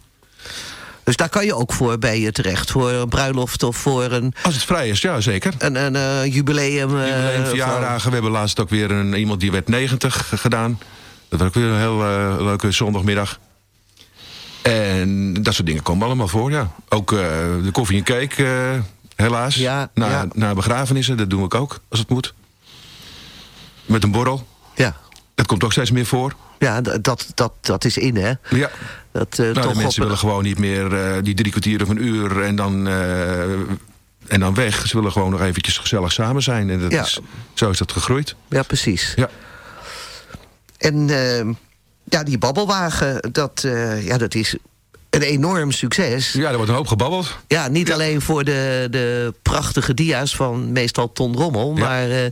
Speaker 7: Dus daar kan je ook voor bij je terecht. Voor een bruiloft of voor een...
Speaker 8: Als het vrij is, ja, zeker.
Speaker 7: Een, een eh, jubileum.
Speaker 8: Jubileum, verjaardagen. We hebben laatst ook weer een, iemand die werd 90 gedaan. Dat was ook weer een heel leuke zondagmiddag. En dat soort dingen komen allemaal voor, ja. Ook de koffie en cake, helaas.
Speaker 7: Ja,
Speaker 8: na,
Speaker 7: ja.
Speaker 8: na begrafenissen, dat doen we ook, als het moet. Met een borrel.
Speaker 7: Ja.
Speaker 8: Dat komt ook steeds meer voor.
Speaker 7: Ja, dat, dat, dat is in, hè?
Speaker 8: Ja.
Speaker 7: Dat, eh,
Speaker 8: Nou,
Speaker 7: toch
Speaker 8: de mensen
Speaker 7: op-
Speaker 8: willen gewoon niet meer eh, die drie kwartier of een uur en dan, eh, en dan weg. Ze willen gewoon nog eventjes gezellig samen zijn. En dat
Speaker 7: Ja.
Speaker 8: is, zo is dat gegroeid.
Speaker 7: Ja, precies.
Speaker 8: Ja.
Speaker 7: En ja, die babbelwagen, dat, ja, dat is een enorm succes.
Speaker 8: Ja, er wordt een hoop gebabbeld.
Speaker 7: Ja, niet alleen voor de, de prachtige dia's van meestal Ton Rommel... maar eh,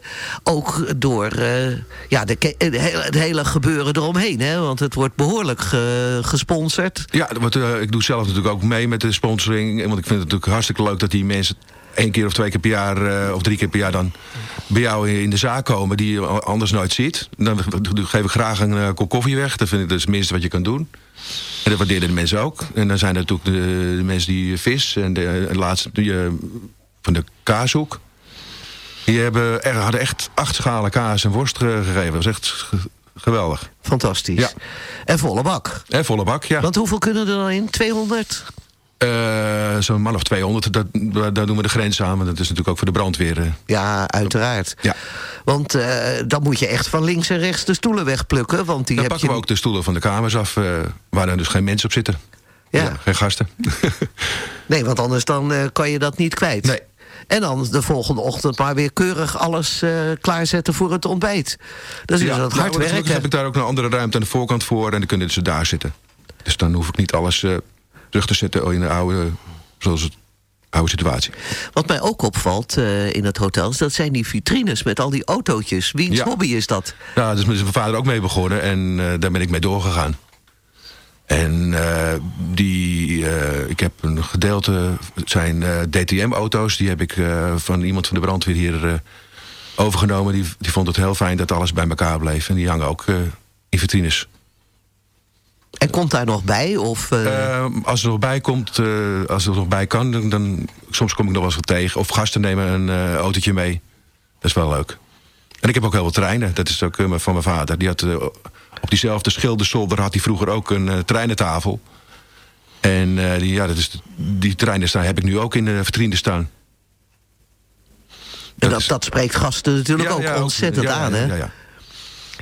Speaker 7: ook door eh, ja, de, het, hele, het hele gebeuren eromheen. Hè? Want het wordt behoorlijk ge- gesponsord.
Speaker 8: Ja, wat, eh, ik doe zelf natuurlijk ook mee met de sponsoring. Want ik vind het natuurlijk hartstikke leuk dat die mensen één keer of twee keer per jaar... of drie keer per jaar dan bij jou in de zaak komen... die je anders nooit ziet. Dan geef ik graag een kop koffie weg. Dat vind ik dus het minste wat je kan doen. En dat waarderen de mensen ook. En dan zijn er natuurlijk de, de mensen die vis... en de, de laatste die, eh, van de kaashoek... Die hebben, er, hadden echt acht schalen kaas en worst ge- gegeven. Dat was echt ge- geweldig.
Speaker 7: Fantastisch.
Speaker 8: Ja.
Speaker 7: En volle bak.
Speaker 8: En volle bak, ja.
Speaker 7: Want hoeveel kunnen er dan in? 200?
Speaker 8: Eh, Zo'n man of 200, dat, daar doen we de grens aan. Want dat is natuurlijk ook voor de brandweer. eh.
Speaker 7: Ja, uiteraard.
Speaker 8: Ja.
Speaker 7: Want eh, dan moet je echt van links en rechts de stoelen wegplukken. Want die
Speaker 8: Dan
Speaker 7: heb
Speaker 8: pakken
Speaker 7: je
Speaker 8: we ook de stoelen van de kamers af... waar dan dus geen mensen op zitten.
Speaker 7: Ja.
Speaker 8: geen gasten.
Speaker 7: Nee, want anders dan kan je dat niet kwijt.
Speaker 8: Nee.
Speaker 7: En dan de volgende ochtend maar weer keurig alles klaarzetten voor het ontbijt. Dat is
Speaker 8: Ja,
Speaker 7: dat
Speaker 8: nou,
Speaker 7: hard
Speaker 8: gelukkig
Speaker 7: werken.
Speaker 8: heb ik daar ook een andere ruimte aan de voorkant voor... en dan kunnen ze daar zitten. Dus dan hoef ik niet alles terug te zetten in de oude... zoals het oude situatie.
Speaker 7: Wat mij ook opvalt eh, in het hotel... is dat zijn die vitrines met al die autootjes. Wiens
Speaker 8: Ja.
Speaker 7: hobby is dat?
Speaker 8: Nou, dus is mijn vader ook mee begonnen en eh, daar ben ik mee doorgegaan. En eh, die, ik heb een gedeelte, het zijn DTM-auto's, die heb ik van iemand van de brandweer hier overgenomen. Die, die vond het heel fijn dat alles bij elkaar bleef. En die hangen ook in vitrines.
Speaker 7: En komt daar nog bij? Of, eh,
Speaker 8: Eh, als er nog bij komt, eh, als er nog bij kan, dan, dan soms kom ik nog wel eens tegen. Of gasten nemen een autootje mee. Dat is wel leuk. En ik heb ook heel veel treinen. Dat is ook van mijn vader. Die had, op diezelfde schilderzolder had hij vroeger ook een treinentafel. En die, ja, dat is, die treinen staan, heb ik nu ook in de vitrine staan.
Speaker 7: en dat, dat spreekt gasten natuurlijk
Speaker 8: Ja,
Speaker 7: ook
Speaker 8: ja,
Speaker 7: ontzettend
Speaker 8: ja,
Speaker 7: aan,
Speaker 8: ja,
Speaker 7: hè?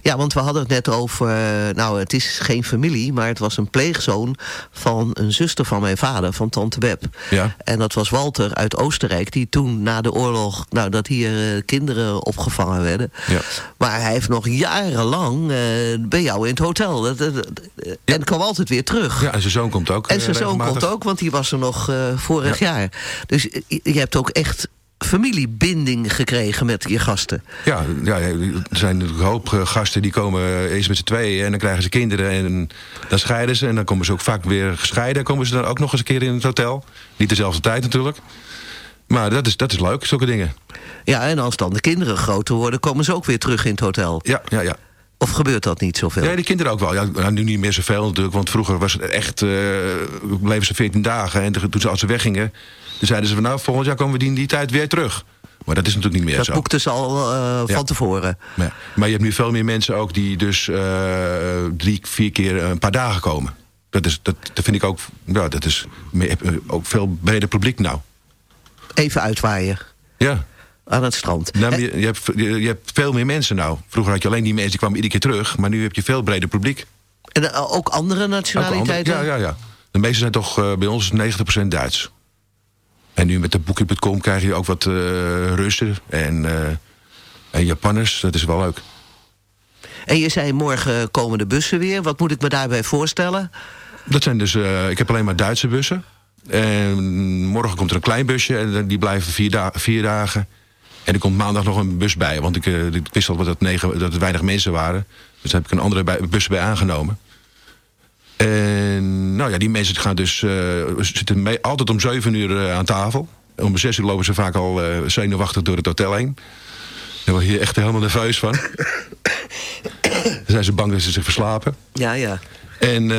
Speaker 8: Ja, ja.
Speaker 7: Ja, want we hadden het net over... eh, nou, het is geen familie, maar het was een pleegzoon... van een zuster van mijn vader, van tante Beb.
Speaker 8: Ja.
Speaker 7: En dat was Walter uit Oostenrijk... die toen na de oorlog, nou, dat hier eh, kinderen opgevangen werden.
Speaker 8: Ja.
Speaker 7: Maar hij heeft nog jarenlang eh, bij jou in het hotel. Dat- dat- dat- En kwam altijd weer terug.
Speaker 8: Ja, en zijn zoon komt ook.
Speaker 7: En zijn zoon komt ook, want die was er nog vorig jaar. Dus je hebt ook echt familiebinding gekregen met je gasten.
Speaker 8: Ja, ja, er zijn een hoop eh, gasten die komen eerst met z'n tweeën... en dan krijgen ze kinderen en dan scheiden ze... en dan komen ze ook vaak weer gescheiden. komen ze dan ook nog eens een keer in het hotel. Niet dezelfde tijd natuurlijk. Maar dat is, dat is leuk, zulke dingen.
Speaker 7: Ja, en als dan de kinderen groter worden, komen ze ook weer terug in het hotel.
Speaker 8: Ja, ja, ja.
Speaker 7: Of gebeurt dat niet zoveel?
Speaker 8: Ja, die kinderen ook wel. Ja, nou, nu niet meer zoveel natuurlijk. Want vroeger was het echt... eh bleven ze 14 dagen. En toen ze, als ze weggingen... toen zeiden ze van nou, volgend jaar komen we die, die tijd weer terug. Maar dat is natuurlijk niet meer
Speaker 7: dat
Speaker 8: zo.
Speaker 7: boekten ze al eh,
Speaker 8: Ja.
Speaker 7: van tevoren.
Speaker 8: Ja. Maar je hebt nu veel meer mensen ook die dus eh, drie, vier keer een paar dagen komen. Dat, is, dat, dat vind ik ook... Ja, dat is meer, eh, ook veel breder publiek nou.
Speaker 7: Even uitwaaien
Speaker 8: Ja.
Speaker 7: aan het strand.
Speaker 8: Nou, je, je, hebt, je, je hebt veel meer mensen nou. Vroeger had je alleen die mensen die kwamen iedere keer terug. Maar nu heb je veel breder publiek.
Speaker 7: En ook andere
Speaker 8: Ook
Speaker 7: nationaliteiten?
Speaker 8: andere- ja, ja, ja. De meeste zijn toch bij ons 90% Duits. En nu met de boekje.com krijg je ook wat eh, uh, Russen eh, en, Japanners. Dat is wel leuk.
Speaker 7: En je zei morgen komen de bussen weer. Wat moet ik me daarbij voorstellen?
Speaker 8: Dat zijn dus, eh, ik heb alleen maar Duitse bussen. En morgen komt er een klein busje en die blijven vier, vier dagen. En er komt maandag nog een bus bij. Want ik, wist al dat, negen, dat er weinig mensen waren. Dus daar heb ik een andere bus bij aangenomen. En nou ja, die mensen gaan dus, eh, zitten altijd om zeven uur eh, aan tafel. Om zes uur lopen ze vaak al eh, zenuwachtig door het hotel heen. Daar word je echt helemaal nerveus van. Dan zijn ze bang dat ze zich verslapen.
Speaker 7: Ja, ja.
Speaker 8: En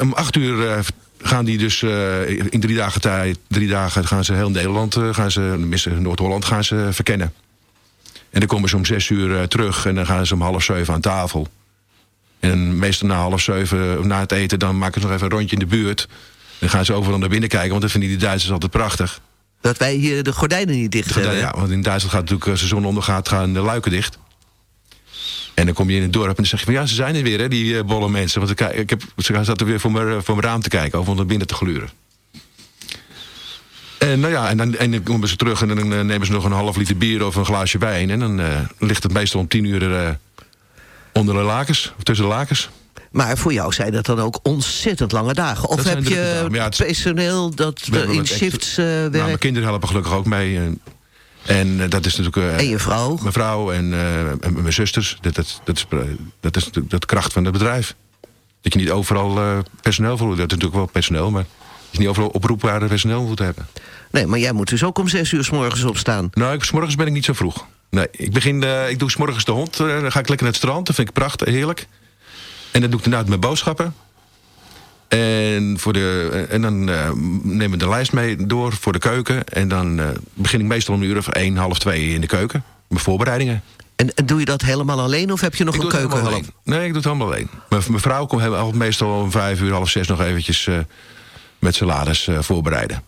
Speaker 8: om acht uur gaan die dus in drie dagen tijd... drie dagen gaan ze heel Nederland, gaan ze, tenminste Noord-Holland, gaan ze verkennen. En dan komen ze om zes uur terug en dan gaan ze om half zeven aan tafel. En meestal na half zeven, na het eten, dan maken ze nog even een rondje in de buurt. Dan gaan ze overal naar binnen kijken, want dan vinden die Duitsers altijd prachtig.
Speaker 7: Dat wij hier de gordijnen niet dicht hebben.
Speaker 8: Ja, want in Duitsland gaat natuurlijk, eh, als de zon ondergaat, gaan de luiken dicht. En dan kom je in het dorp en dan zeg je van ja, ze zijn er weer, hè, die eh, bolle mensen. Want ik, ik heb, ze zaten weer voor mijn, eh, voor mijn raam te kijken of om naar binnen te gluren. En, nou ja, en, dan, en dan komen ze terug en dan nemen ze nog een half liter bier of een glaasje wijn. En dan ligt het meestal om tien uur Onder de lakens, of tussen de lakens.
Speaker 7: Maar voor jou zijn dat dan ook ontzettend lange dagen. Of heb je
Speaker 8: ja, het
Speaker 7: personeel dat in shifts eh,
Speaker 8: nou,
Speaker 7: werkt?
Speaker 8: Mijn kinderen helpen gelukkig ook mee. En, en eh, dat is natuurlijk... Eh,
Speaker 7: en je vrouw?
Speaker 8: Mijn vrouw en, mijn zusters. Dat, dat, dat, is, dat is de kracht van het bedrijf. Dat je niet overal personeel voelt. Dat is natuurlijk wel personeel, maar... je niet overal oproepbare personeel moet hebben.
Speaker 7: Nee, maar jij moet dus ook om zes uur s morgens opstaan.
Speaker 8: Nou, ik, s morgens ben ik niet zo vroeg. Nee, ik, begin, eh, ik doe morgens de hond. Eh, dan ga ik lekker naar het strand. Dat vind ik prachtig, heerlijk. En dan doe ik daarna mijn boodschappen. En, voor de, eh, en dan uh, nemen we de lijst mee door voor de keuken. En dan begin ik meestal om een uur of één, half twee in de keuken. Mijn voorbereidingen.
Speaker 7: En, doe je dat helemaal alleen of heb je nog een keukenhulp?
Speaker 8: Nee, ik doe het helemaal alleen. Mijn, vrouw komt meestal om vijf uur, half zes nog eventjes met salades voorbereiden.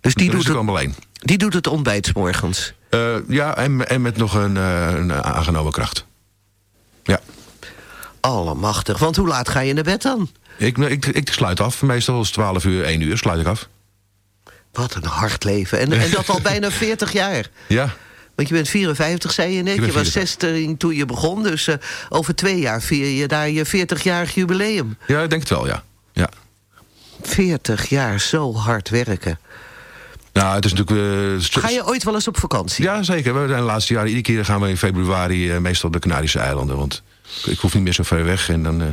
Speaker 7: Dus die, doet het, die doet het ontbijt morgens?
Speaker 8: Uh, ja, en, en met nog een, eh, een aangenomen kracht. Ja.
Speaker 7: Allemachtig. Want hoe laat ga je naar bed dan?
Speaker 8: Ik, nou, ik, ik sluit af. Meestal is 12 uur, 1 uur sluit ik af.
Speaker 7: Wat een hard leven. En, en dat al bijna 40 jaar.
Speaker 8: Ja.
Speaker 7: Want je bent 54, zei je net. Je was 16 toen je begon. Dus uh, over twee jaar vier je daar je 40-jarig jubileum.
Speaker 8: Ja, ik denk het wel, ja. ja.
Speaker 7: 40 jaar zo hard werken.
Speaker 8: Nou, het is natuurlijk... Eh,
Speaker 7: Ga je ooit wel eens op vakantie?
Speaker 8: Ja, zeker. We zijn de laatste jaren, iedere keer gaan we in februari eh, meestal de Canarische eilanden. Want ik hoef niet meer zo ver weg. En dan uh,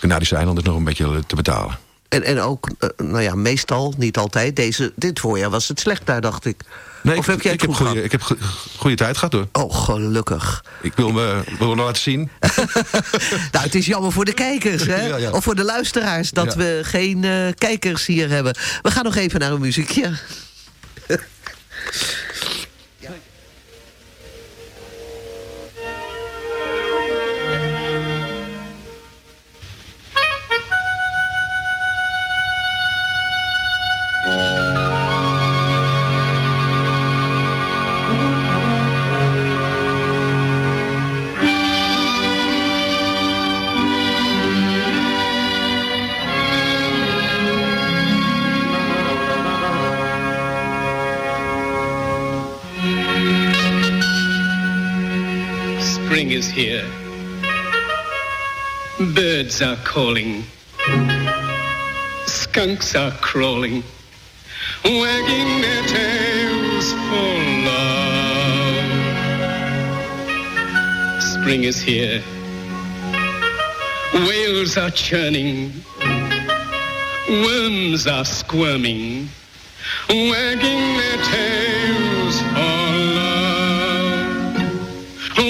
Speaker 8: Canarische eilanden is nog een beetje te betalen.
Speaker 7: En, en ook, nou ja, meestal, niet altijd. Deze, dit voorjaar was het slecht daar, dacht ik.
Speaker 8: Nee,
Speaker 7: of
Speaker 8: ik,
Speaker 7: heb jij
Speaker 8: ik, heb goede, ik heb goede tijd gehad hoor.
Speaker 7: Oh, gelukkig.
Speaker 8: Ik wil me, wil laten zien.
Speaker 7: nou, het is jammer voor de kijkers, hè? Of voor de luisteraars, dat we geen eh, kijkers hier hebben. We gaan nog even naar een muziekje.
Speaker 12: spring is here. Birds are calling. Skunks are crawling. Wagging their tails for love. Spring is here. Whales are churning. Worms are squirming. Wagging their tails for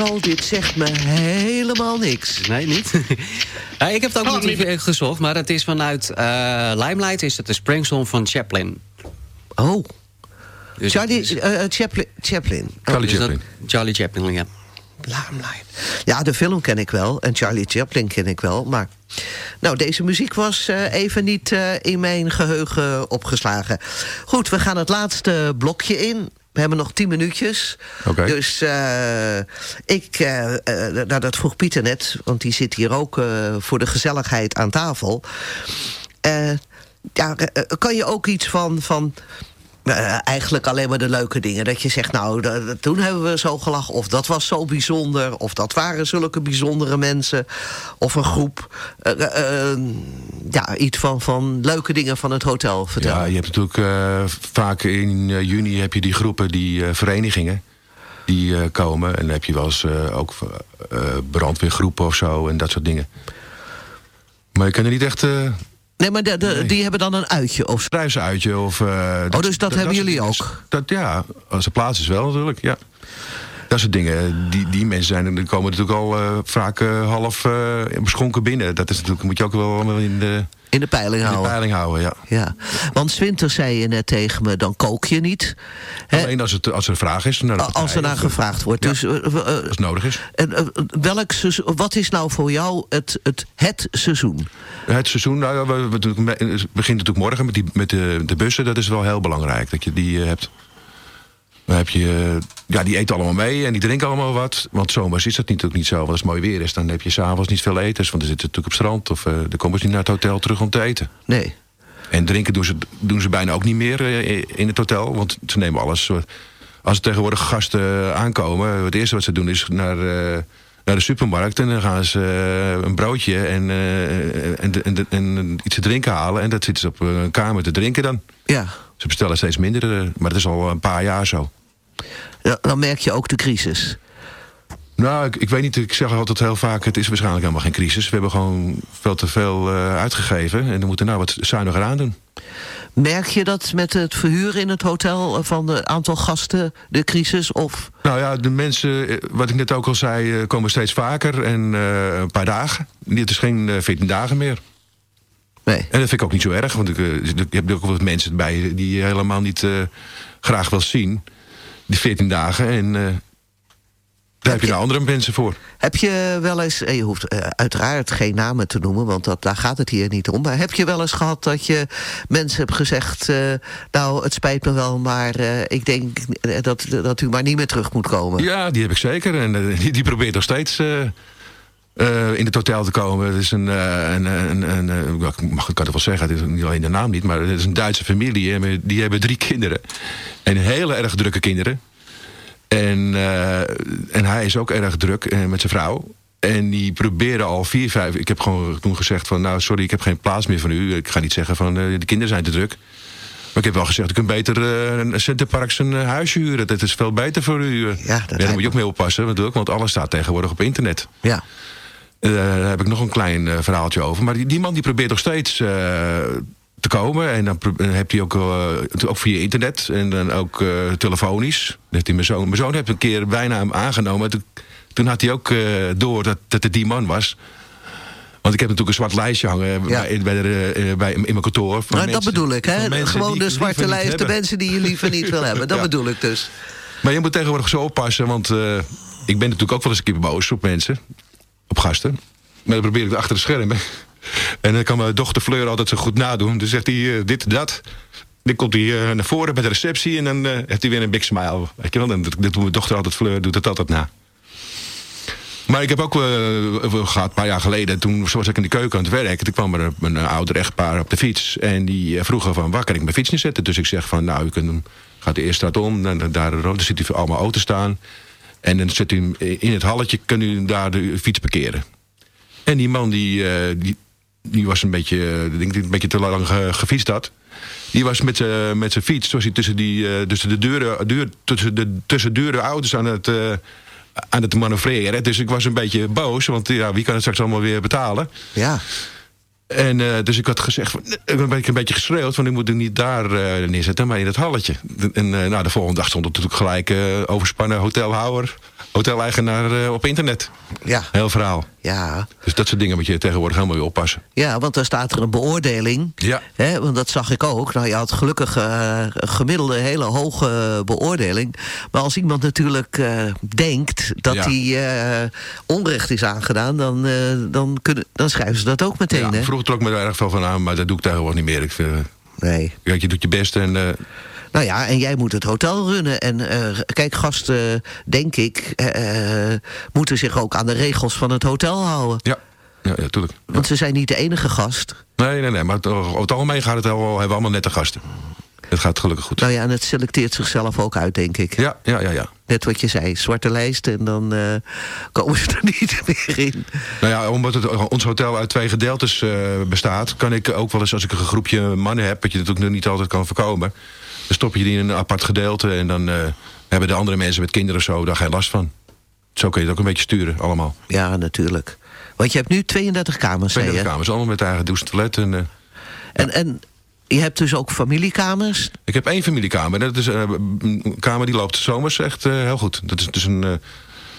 Speaker 7: ook al, dit zegt me helemaal niks.
Speaker 10: Nee, niet? Ja, ik heb het ook
Speaker 7: Oh,
Speaker 10: niet even gezocht, maar het is vanuit eh, Limelight is het de Springsong van Chaplin.
Speaker 7: Oh.
Speaker 10: Dus
Speaker 7: Charlie
Speaker 10: is-
Speaker 7: eh, eh, Chaplin.
Speaker 10: Dus Charlie Chaplin, ja.
Speaker 7: Ja, de film ken ik wel en Charlie Chaplin ken ik wel. Maar nou, deze muziek was eh, even niet eh, in mijn geheugen opgeslagen. Goed, we gaan het laatste blokje in. We hebben nog tien minuutjes. Dus eh, ik, eh, nou, dat vroeg Pieter net, want die zit hier ook voor de gezelligheid aan tafel. Ja, kan je ook iets van, van eh, eigenlijk alleen maar de leuke dingen. Dat je zegt, nou, toen hebben we zo gelachen. Of dat was zo bijzonder. Of dat waren zulke bijzondere mensen. Of een groep. Eh, eh, ja, iets van, van leuke dingen van het hotel vertellen.
Speaker 8: Ja, je hebt natuurlijk vaak in juni heb je die groepen, die verenigingen. Die komen. En dan heb je wel eens ook brandweergroepen of zo en dat soort dingen. Maar je kan er niet echt...
Speaker 7: nee, maar de, de- die hebben dan een uitje. Of...
Speaker 8: Struisuitje of... eh,
Speaker 7: Oh, dus dat hebben jullie ook?
Speaker 8: Dat, ja, als er plaats is wel natuurlijk, ja. Dat soort dingen. Die, die mensen zijn, die komen natuurlijk al eh, vaak eh, half beschonken binnen. Dat is natuurlijk, moet je ook wel in de,
Speaker 7: in de peiling
Speaker 8: in de
Speaker 7: houden.
Speaker 8: peiling houden. Ja.
Speaker 7: Ja, want 's winters zei je net tegen me, dan kook je niet.
Speaker 8: Alleen als, het, als er een vraag is. Naar de
Speaker 7: Als er naar gevraagd wordt. Dus, eh, eh,
Speaker 8: Als het nodig is.
Speaker 7: en, eh, welk seizoen, wat is nou voor jou het, het, het seizoen?
Speaker 8: Het seizoen nou, we, begint natuurlijk morgen met, die, met de, de bussen. Dat is wel heel belangrijk dat je die eh, hebt. Dan heb je, eh, ja, die eten allemaal mee en die drinken allemaal wat. Want zomers is dat natuurlijk niet zo. Want als het mooi weer is, dan heb je s'avonds niet veel eters. Want dan zitten ze natuurlijk op strand. Of uh, dan komen ze niet naar het hotel terug om te eten.
Speaker 7: Nee.
Speaker 8: En drinken doen ze, doen ze bijna ook niet meer eh, in het hotel. Want ze nemen alles. Als er tegenwoordig gasten aankomen, het eerste wat ze doen is naar, naar de supermarkt. En dan gaan ze een broodje en, en, en, en iets te drinken halen. En dat zitten ze op een kamer te drinken dan.
Speaker 7: Ja.
Speaker 8: Ze bestellen steeds minder, eh, maar dat is al een paar jaar zo.
Speaker 7: Ja, dan merk je ook de crisis.
Speaker 8: Nou, ik, ik weet niet, ik zeg altijd heel vaak... het is waarschijnlijk helemaal geen crisis. We hebben gewoon veel te veel eh, uitgegeven... en dan moeten we nou wat zuiniger aan doen.
Speaker 7: Merk je dat met het verhuren in het hotel van het aantal gasten, de crisis? Of
Speaker 8: Nou ja, de mensen, eh, wat ik net ook al zei, eh, komen steeds vaker en eh, een paar dagen. Het is geen eh, 14 dagen meer.
Speaker 7: Nee.
Speaker 8: En dat vind ik ook niet zo erg, want ik, eh, je hebt ook wel wat mensen bij die je helemaal niet eh, graag wil zien. Die 14 dagen. En eh, daar heb je nou andere mensen voor.
Speaker 7: heb je wel eens, en je hoeft eh, uiteraard geen namen te noemen, want dat, daar gaat het hier niet om. Maar heb je wel eens gehad dat je mensen hebt gezegd: eh, Nou, het spijt me wel, maar eh, ik denk eh, dat, dat u maar niet meer terug moet komen?
Speaker 8: Ja, die heb ik zeker. En eh, die, die probeert nog steeds eh, in het hotel te komen. Het is een, eh, een, een, een, eh, mag ik kan het wel zeggen, het is niet alleen de naam niet, maar het is een Duitse familie. Die hebben, die hebben drie kinderen. En hele erg drukke kinderen. En, en hij is ook erg druk met zijn vrouw. En die proberen al vier, vijf... Ik heb gewoon toen gezegd van... nou, sorry, ik heb geen plaats meer voor u. Ik ga niet zeggen van, de kinderen zijn te druk. Maar ik heb wel gezegd, ik kunt beter een Centerparks een huisje huren. Dat is veel beter voor u.
Speaker 7: Ja, dat
Speaker 8: daar moet je ook mee oppassen natuurlijk, want alles staat tegenwoordig op internet.
Speaker 7: Ja.
Speaker 8: Eh, daar heb ik nog een klein eh, verhaaltje over. Maar die, die man die probeert nog steeds eh, te komen. En dan pro- dan heb hij ook, ook via internet en dan ook telefonisch. Dat mijn, zoon. mijn zoon heeft een keer bijna hem aangenomen. Toen, toen had hij ook door dat, dat het die man was. Want ik heb natuurlijk een zwart lijstje hangen bij, bij, de, bij, in mijn kantoor. van
Speaker 7: Nou, dat bedoel ik, hè? Gewoon de zwarte lijst, de
Speaker 8: hebben.
Speaker 7: mensen die je liever niet wil hebben. Dat
Speaker 8: Ja.
Speaker 7: bedoel ik dus.
Speaker 8: Maar je moet tegenwoordig zo oppassen, want ik ben natuurlijk ook wel eens een keer boos op mensen. Op gasten. Maar dan probeer ik achter de schermen. En dan kan mijn dochter Fleur altijd zo goed nadoen. Dan zegt hij eh, dit, dat. Dan komt hij eh, naar voren bij de receptie en dan eh, heeft hij weer een big smile. Weet je wel? En dat, dat doet mijn dochter altijd, Fleur doet het altijd na. Maar ik heb ook eh, gehad, een paar jaar geleden, toen was ik in de keuken aan het werk. Toen kwam er een, een ouder echtpaar op de fiets. En die vroegen van, waar kan ik mijn fiets neerzetten? Dus ik zeg van, nou, u kunt gaat de eerste straat om. Dan, daar dan ziet u allemaal auto's staan. En dan zet u in het halletje, kunt u daar de fiets parkeren. En die man, die, eh, die, die was een beetje, eh, ik denk hij een beetje te lang ge- gefietst had. Die was met zijn met fiets, tussen, die, eh, tussen de deuren, deur, tussen de tussen deuren auto's aan het, eh, aan het manoeuvreren. Dus ik was een beetje boos, want ja, wie kan het straks allemaal weer betalen?
Speaker 7: Ja.
Speaker 8: En eh, dus ik had gezegd, van, ik heb een beetje, een beetje geschreeuwd, van ik moet hem niet daar eh, neerzetten, maar in het halletje. En eh, nou, de volgende dag stond er natuurlijk gelijk eh, overspannen hotelhouder hoteleigenaar eh, op internet.
Speaker 7: Ja.
Speaker 8: Heel verhaal.
Speaker 7: Ja.
Speaker 8: Dus dat soort dingen moet je tegenwoordig helemaal weer oppassen.
Speaker 7: Ja, want dan staat er een beoordeling.
Speaker 8: Ja.
Speaker 7: Hè, want dat zag ik ook. Nou, je had gelukkig een gemiddelde hele hoge beoordeling. Maar als iemand natuurlijk eh, denkt dat
Speaker 8: Ja.
Speaker 7: hij onrecht is aangedaan... dan, dan, kunnen, dan schrijven ze dat ook meteen.
Speaker 8: Ja,
Speaker 7: hè?
Speaker 8: vroeger trok me er erg veel van aan, maar dat doe ik tegenwoordig niet meer. Ik
Speaker 7: Nee.
Speaker 8: Kijk, je doet je best en...
Speaker 7: Nou ja, en jij moet het hotel runnen. En eh, kijk, gasten, denk ik, eh, eh, moeten zich ook aan de regels van het hotel houden.
Speaker 8: ja, ja, ja, tuurlijk.
Speaker 7: Want ze zijn niet de enige gast.
Speaker 8: Nee, nee, nee, maar het- over het algemeen gaat het wel, hebben we allemaal nette gasten. Het gaat gelukkig goed.
Speaker 7: Nou ja, en het selecteert zichzelf ook uit, denk ik.
Speaker 8: Ja, ja, ja, ja.
Speaker 7: Net wat je zei, zwarte lijst en dan komen ze er niet meer in.
Speaker 8: Nou ja, omdat het, ons hotel uit twee gedeeltes bestaat... kan ik ook wel eens, als ik een groepje mannen heb... wat je natuurlijk niet altijd kan voorkomen... dan stop je die in een apart gedeelte... en dan eh, hebben de andere mensen met kinderen of zo daar geen last van. Zo kun je het ook een beetje sturen, allemaal.
Speaker 7: Ja, natuurlijk. Want je hebt nu 32 kamers, zei
Speaker 8: 32
Speaker 7: je?
Speaker 8: kamers, allemaal met eigen douche en toilet. En, eh,
Speaker 7: En, en je hebt dus ook familiekamers?
Speaker 8: ik heb één familiekamer. Dat is eh, een kamer die loopt zomers echt heel goed. Dat is dus een...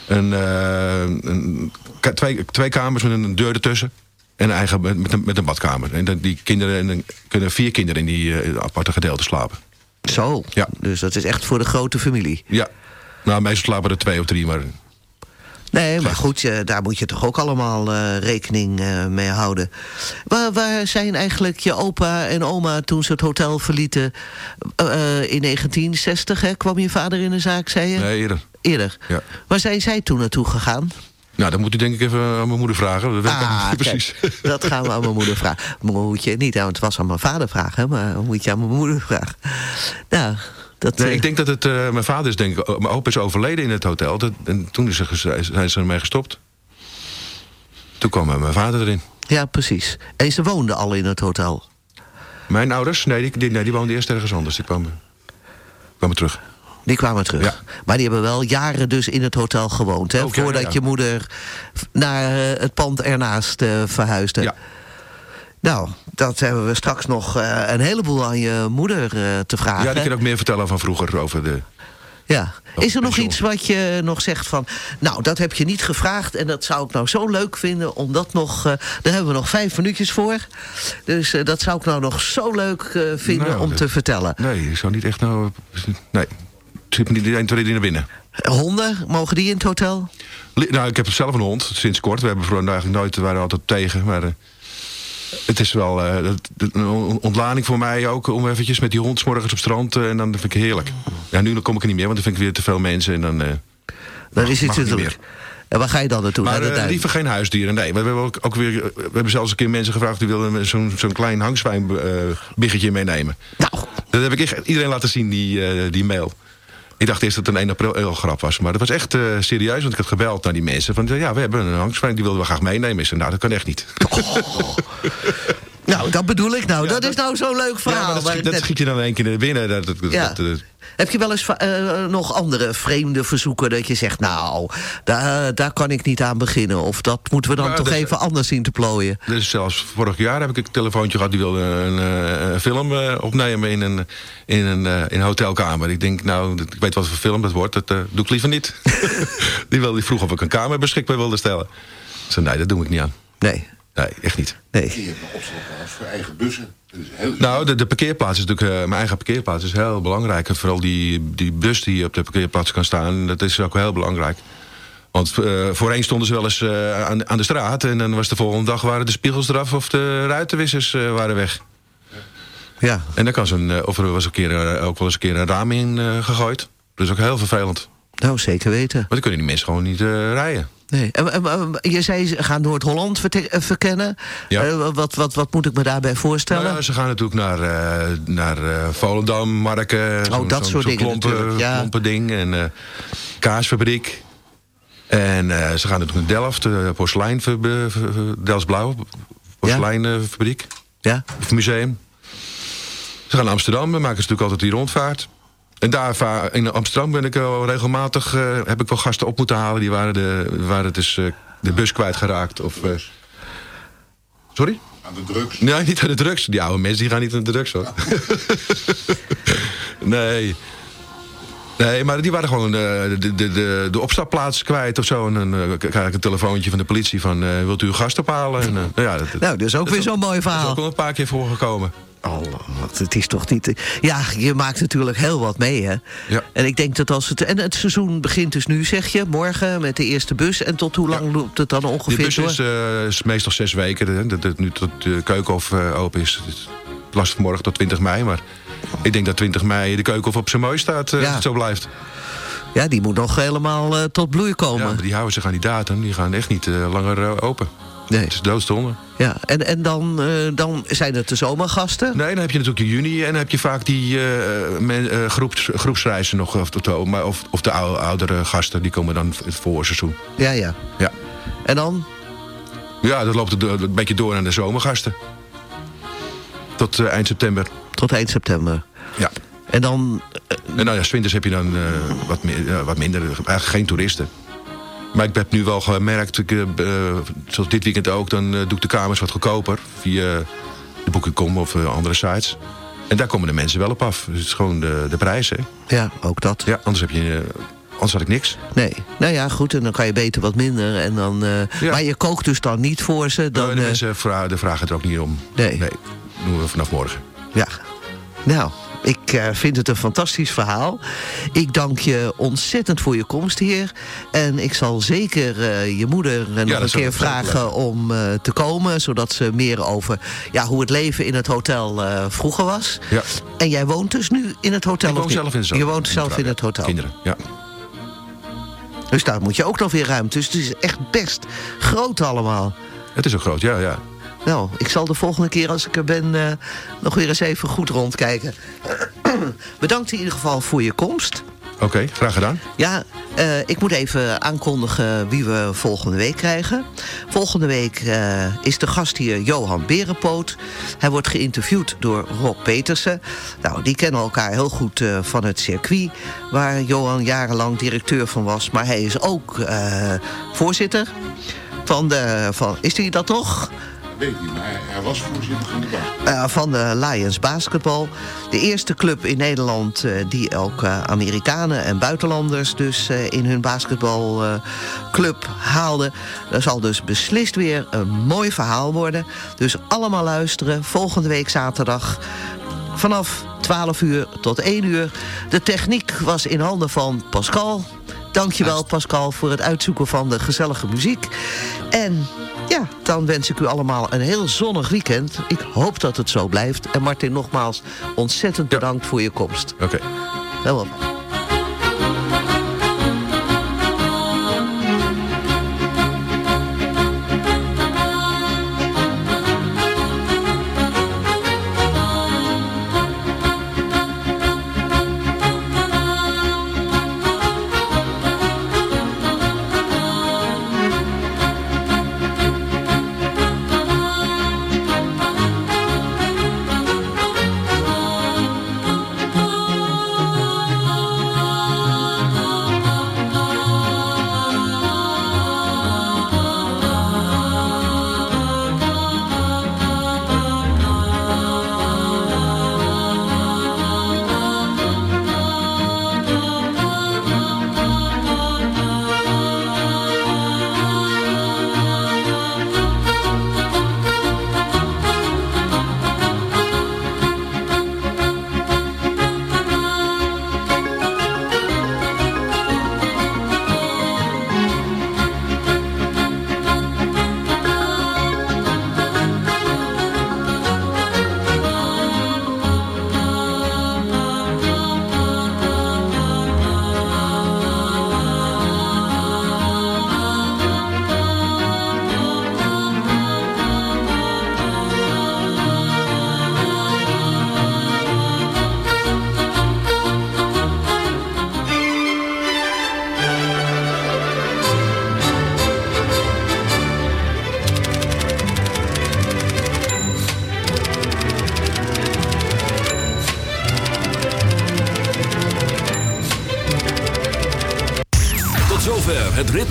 Speaker 8: een, een twee, twee kamers met een deur ertussen. En een eigen met, een, met een badkamer. En die kinderen, en kunnen vier kinderen in die aparte gedeelte slapen.
Speaker 7: Zo,
Speaker 8: Ja.
Speaker 7: dus dat is echt voor de grote familie.
Speaker 8: Ja. Nou, meestal slapen er twee of drie, maar...
Speaker 7: Nee, maar goed, daar moet je toch ook allemaal eh, rekening eh, mee houden. Waar, waar zijn eigenlijk je opa en oma toen ze het hotel verlieten? Eh, in 1960 hè, kwam je vader in de zaak, zei je?
Speaker 8: Nee, eerder.
Speaker 7: Eerder.
Speaker 8: Ja.
Speaker 7: Waar zijn zij toen naartoe gegaan?
Speaker 8: Nou, dan moet u denk ik even aan mijn moeder vragen. Dat weet ik
Speaker 7: Ah, kijk,
Speaker 8: precies.
Speaker 7: dat gaan we aan mijn moeder vragen. Maar moet je niet aan het was aan mijn vader vragen, maar moet je aan mijn moeder vragen. Nou, dat,
Speaker 8: Nee,
Speaker 7: eh,
Speaker 8: ik denk dat het... eh, mijn vader is denk ik... Mijn opa is overleden in het hotel. Dat, en toen is zijn ze ermee gestopt. Toen kwam mijn vader erin.
Speaker 7: Ja, precies. En ze woonden al in het hotel.
Speaker 8: Mijn ouders? Nee, die, die, nee, die woonden eerst ergens anders. Die kwamen, kwamen terug.
Speaker 7: Die kwamen terug.
Speaker 8: Ja.
Speaker 7: Maar die hebben wel jaren dus in het hotel gewoond. Hè, voordat
Speaker 8: ja,
Speaker 7: je moeder naar eh, het pand ernaast eh, verhuisde.
Speaker 8: Ja.
Speaker 7: Nou, dat hebben we straks nog eh, een heleboel aan je moeder te vragen.
Speaker 8: Ja, die kan ook meer vertellen van vroeger over de...
Speaker 7: Ja. Is er nog iets wat je nog zegt van... nou, dat heb je niet gevraagd en dat zou ik nou zo leuk vinden... om dat nog... eh, daar hebben we nog vijf minuutjes voor. Dus dat zou ik nou nog zo leuk vinden
Speaker 8: Nou,
Speaker 7: om
Speaker 8: dat-
Speaker 7: te vertellen.
Speaker 8: Nee, ik zou niet echt nou... Nee, ik zit niet 1, 2, 3 naar binnen.
Speaker 7: Honden, mogen die in het hotel?
Speaker 8: Nou, ik heb zelf een hond, sinds kort. We hebben vroeger eigenlijk nooit, we waren altijd tegen. Maar eh, het is wel eh, een on- ontlading voor mij ook... om eventjes met die hond morgens op strand... eh, en dan vind ik het heerlijk. Ja, nu kom ik er niet meer, want dan vind ik weer te veel mensen. En dan,
Speaker 7: Dan is het
Speaker 8: mag
Speaker 7: te
Speaker 8: het niet
Speaker 7: druk. En waar ga je dan naartoe?
Speaker 8: Maar
Speaker 7: Naar
Speaker 8: liever geen huisdieren. Nee, we hebben ook, ook weer, we hebben zelfs een keer mensen gevraagd... die wilden zo'n zo'n klein hangzwijnbiggetje meenemen.
Speaker 7: Nou.
Speaker 8: Dat heb ik echt iedereen laten zien, die, die mail. Ik dacht eerst dat het een 1 april grap was. Maar dat was echt eh, serieus, want ik had gebeld naar die mensen. Van, ja, we hebben een hangzwijn, die wilden we graag meenemen. Ik nou, dat kan echt niet.
Speaker 7: Nou, dat bedoel ik nou. dat, is nou zo'n leuk verhaal.
Speaker 8: Ja, maar dat, schiet,
Speaker 7: ik
Speaker 8: dat
Speaker 7: net-
Speaker 8: schiet je dan één keer naar binnen. Dat,
Speaker 7: Ja. Heb je wel eens eh, nog andere vreemde verzoeken dat je zegt... nou, daar, daar kan ik niet aan beginnen. Of dat moeten we dan toch even anders zien te plooien.
Speaker 8: Dus zelfs vorig jaar heb ik een telefoontje gehad... die wilde een, eh, een film eh, opnemen in een, in, een, in een hotelkamer. Ik denk, nou, ik weet wat voor film dat wordt. Dat doe ik liever niet. die, wilde, die vroeg of ik een kamer beschikbaar wilde stellen. Ik zei, nee, dat doe ik niet aan.
Speaker 7: Nee.
Speaker 8: Nee, echt niet.
Speaker 7: Nee.
Speaker 11: Je hebt een opslagplaats voor eigen bussen. Dat is heel
Speaker 8: Nou, de, de parkeerplaats is natuurlijk... eh, mijn eigen parkeerplaats is heel belangrijk. En vooral die, die bus die op de parkeerplaats kan staan... dat is ook heel belangrijk. Want eh, voorheen stonden ze wel eens eh, aan, aan de straat... en dan was de volgende dag waren de spiegels eraf... of de ruitenwissers eh, waren weg.
Speaker 7: Ja.
Speaker 8: En dan kan zo'n... of er was een keer, ook wel eens een keer een raam in eh, gegooid. Dat is ook heel vervelend.
Speaker 7: Nou, zeker weten.
Speaker 8: Maar dan kunnen die mensen gewoon niet eh, rijden.
Speaker 7: Nee. Je zei, ze gaan Noord-Holland eh, verkennen.
Speaker 8: Ja.
Speaker 7: Eh, wat, wat, wat moet ik me daarbij voorstellen?
Speaker 8: Nou ja, ze gaan natuurlijk naar, eh, naar Volendam, Marken. zo'n-
Speaker 7: Oh, dat soort dingen
Speaker 8: klompen,
Speaker 7: ja.
Speaker 8: klompen ding. En kaasfabriek. En ze gaan natuurlijk naar Delft, uh, porselein, Blauw, porseleinfabriek.
Speaker 7: Ja.
Speaker 8: Of museum. Ze gaan naar Amsterdam, dan maken ze natuurlijk altijd die rondvaart. En daar in Amsterdam ben ik wel regelmatig, eh, heb ik wel gasten op moeten halen. Die waren, de, waren dus eh, de bus kwijtgeraakt. Of, eh, sorry?
Speaker 11: aan de drugs.
Speaker 8: Nee, niet aan de drugs. Die oude mensen die gaan niet aan de drugs hoor. nee. Nee, maar die waren gewoon de, de, de, de opstapplaats kwijt of zo. En dan eh, krijg ik een telefoontje van de politie van... eh, wilt u uw gast ophalen? En, nou, ja, dat,
Speaker 7: Nou, dus ook weer zo'n mooi
Speaker 8: dat is
Speaker 7: verhaal.
Speaker 8: ook al een paar keer voorgekomen.
Speaker 7: Oh, wat, het is toch niet... Ja, je maakt natuurlijk heel wat mee, hè?
Speaker 8: Ja.
Speaker 7: En ik denk dat als het... En het seizoen begint dus nu, zeg je, morgen met de eerste bus. En tot hoe lang loopt het dan
Speaker 8: De
Speaker 7: ongeveer
Speaker 8: bus
Speaker 7: door?
Speaker 8: is, eh, is meestal zes weken. hè, Dat het nu tot de keukenhof eh, open is. Het last van morgen tot 20 mei. Maar ik denk dat 20 mei de keukenhof op zijn mooi staat. eh,
Speaker 7: Ja.
Speaker 8: Als het zo blijft.
Speaker 7: Ja, die moet nog helemaal tot bloei komen.
Speaker 8: Ja, maar die houden zich aan die datum. Die gaan echt niet langer open.
Speaker 7: Nee.
Speaker 8: Het is doodstonde.
Speaker 7: Ja, en, en dan, eh, dan zijn het de zomergasten.
Speaker 8: Nee, dan heb je natuurlijk in juni. En dan heb je vaak die men- eh, groeps, groepsreizen nog. Of, de- maar of, of de ou- oudere gasten. Die komen dan het voorseizoen.
Speaker 7: Ja, ja.
Speaker 8: Ja.
Speaker 7: En dan?
Speaker 8: Ja, dat loopt een beetje door naar de zomergasten. Tot eind september.
Speaker 7: Tot eind september.
Speaker 8: Ja.
Speaker 7: En dan...
Speaker 8: En nou ja, 's winters heb je dan wat, meer, wat minder. Eigenlijk geen toeristen. Maar ik heb nu wel gemerkt, ik, eh, eh, zoals dit weekend ook... dan eh, doe ik de kamers wat goedkoper. Via de Booking.com of andere sites. En daar komen de mensen wel op af. Dus het is gewoon de, de prijs, hè.
Speaker 7: Ja, ook dat.
Speaker 8: Ja, anders heb je... anders had ik niks.
Speaker 7: Nee. Nou ja, goed, en dan kan je beter wat minder. En dan, eh, Maar je kookt dus dan niet voor ze. Dan,
Speaker 8: Dan, de mensen vra de vragen er ook niet om.
Speaker 7: Nee.
Speaker 8: Nee, doen we vanaf morgen.
Speaker 7: Ja. Nou, ik eh, vind het een fantastisch verhaal. Ik dank je ontzettend voor je komst hier. En ik zal zeker eh, je moeder eh, nog een keer vragen om te komen. Zodat ze meer over ja, hoe het leven in het hotel vroeger was.
Speaker 8: Ja.
Speaker 7: En jij woont dus nu in het hotel?
Speaker 8: Ik woon zelf in
Speaker 7: Je woont zelf in het hotel.
Speaker 8: Kinderen, ja.
Speaker 7: Dus daar moet je ook nog weer ruimte. Dus het is echt best groot allemaal.
Speaker 8: Het is ook groot, ja, ja.
Speaker 7: Nou, ik zal de volgende keer als ik er ben eh, nog weer eens even goed rondkijken. Bedankt in ieder geval voor je komst.
Speaker 8: Oké, graag gedaan.
Speaker 7: Ja, eh, ik moet even aankondigen wie we volgende week krijgen. Volgende week eh, is de gast hier Johan Berenpoot. Hij wordt geïnterviewd door Rob Petersen. Nou, die kennen elkaar heel goed van het circuit... waar Johan jarenlang directeur van was. Maar hij is ook voorzitter van de... Van, is hij dat nog?
Speaker 11: Weet niet, maar hij, was voorzitter van de.
Speaker 7: Eh, van de Lions Basketbal. De eerste club in Nederland eh, die ook Amerikanen en buitenlanders dus eh, in hun basketbalclub haalde. Dat zal dus beslist weer een mooi verhaal worden. Dus allemaal luisteren. Volgende week zaterdag vanaf 12 uur tot 1 uur. De techniek was in handen van Pascal. Dankjewel Pascal voor het uitzoeken van de gezellige muziek. En ja, dan wens ik u allemaal een heel zonnig weekend. Ik hoop dat het zo blijft. En Martin, nogmaals ontzettend bedankt voor je komst.
Speaker 8: Oké.
Speaker 7: Helemaal.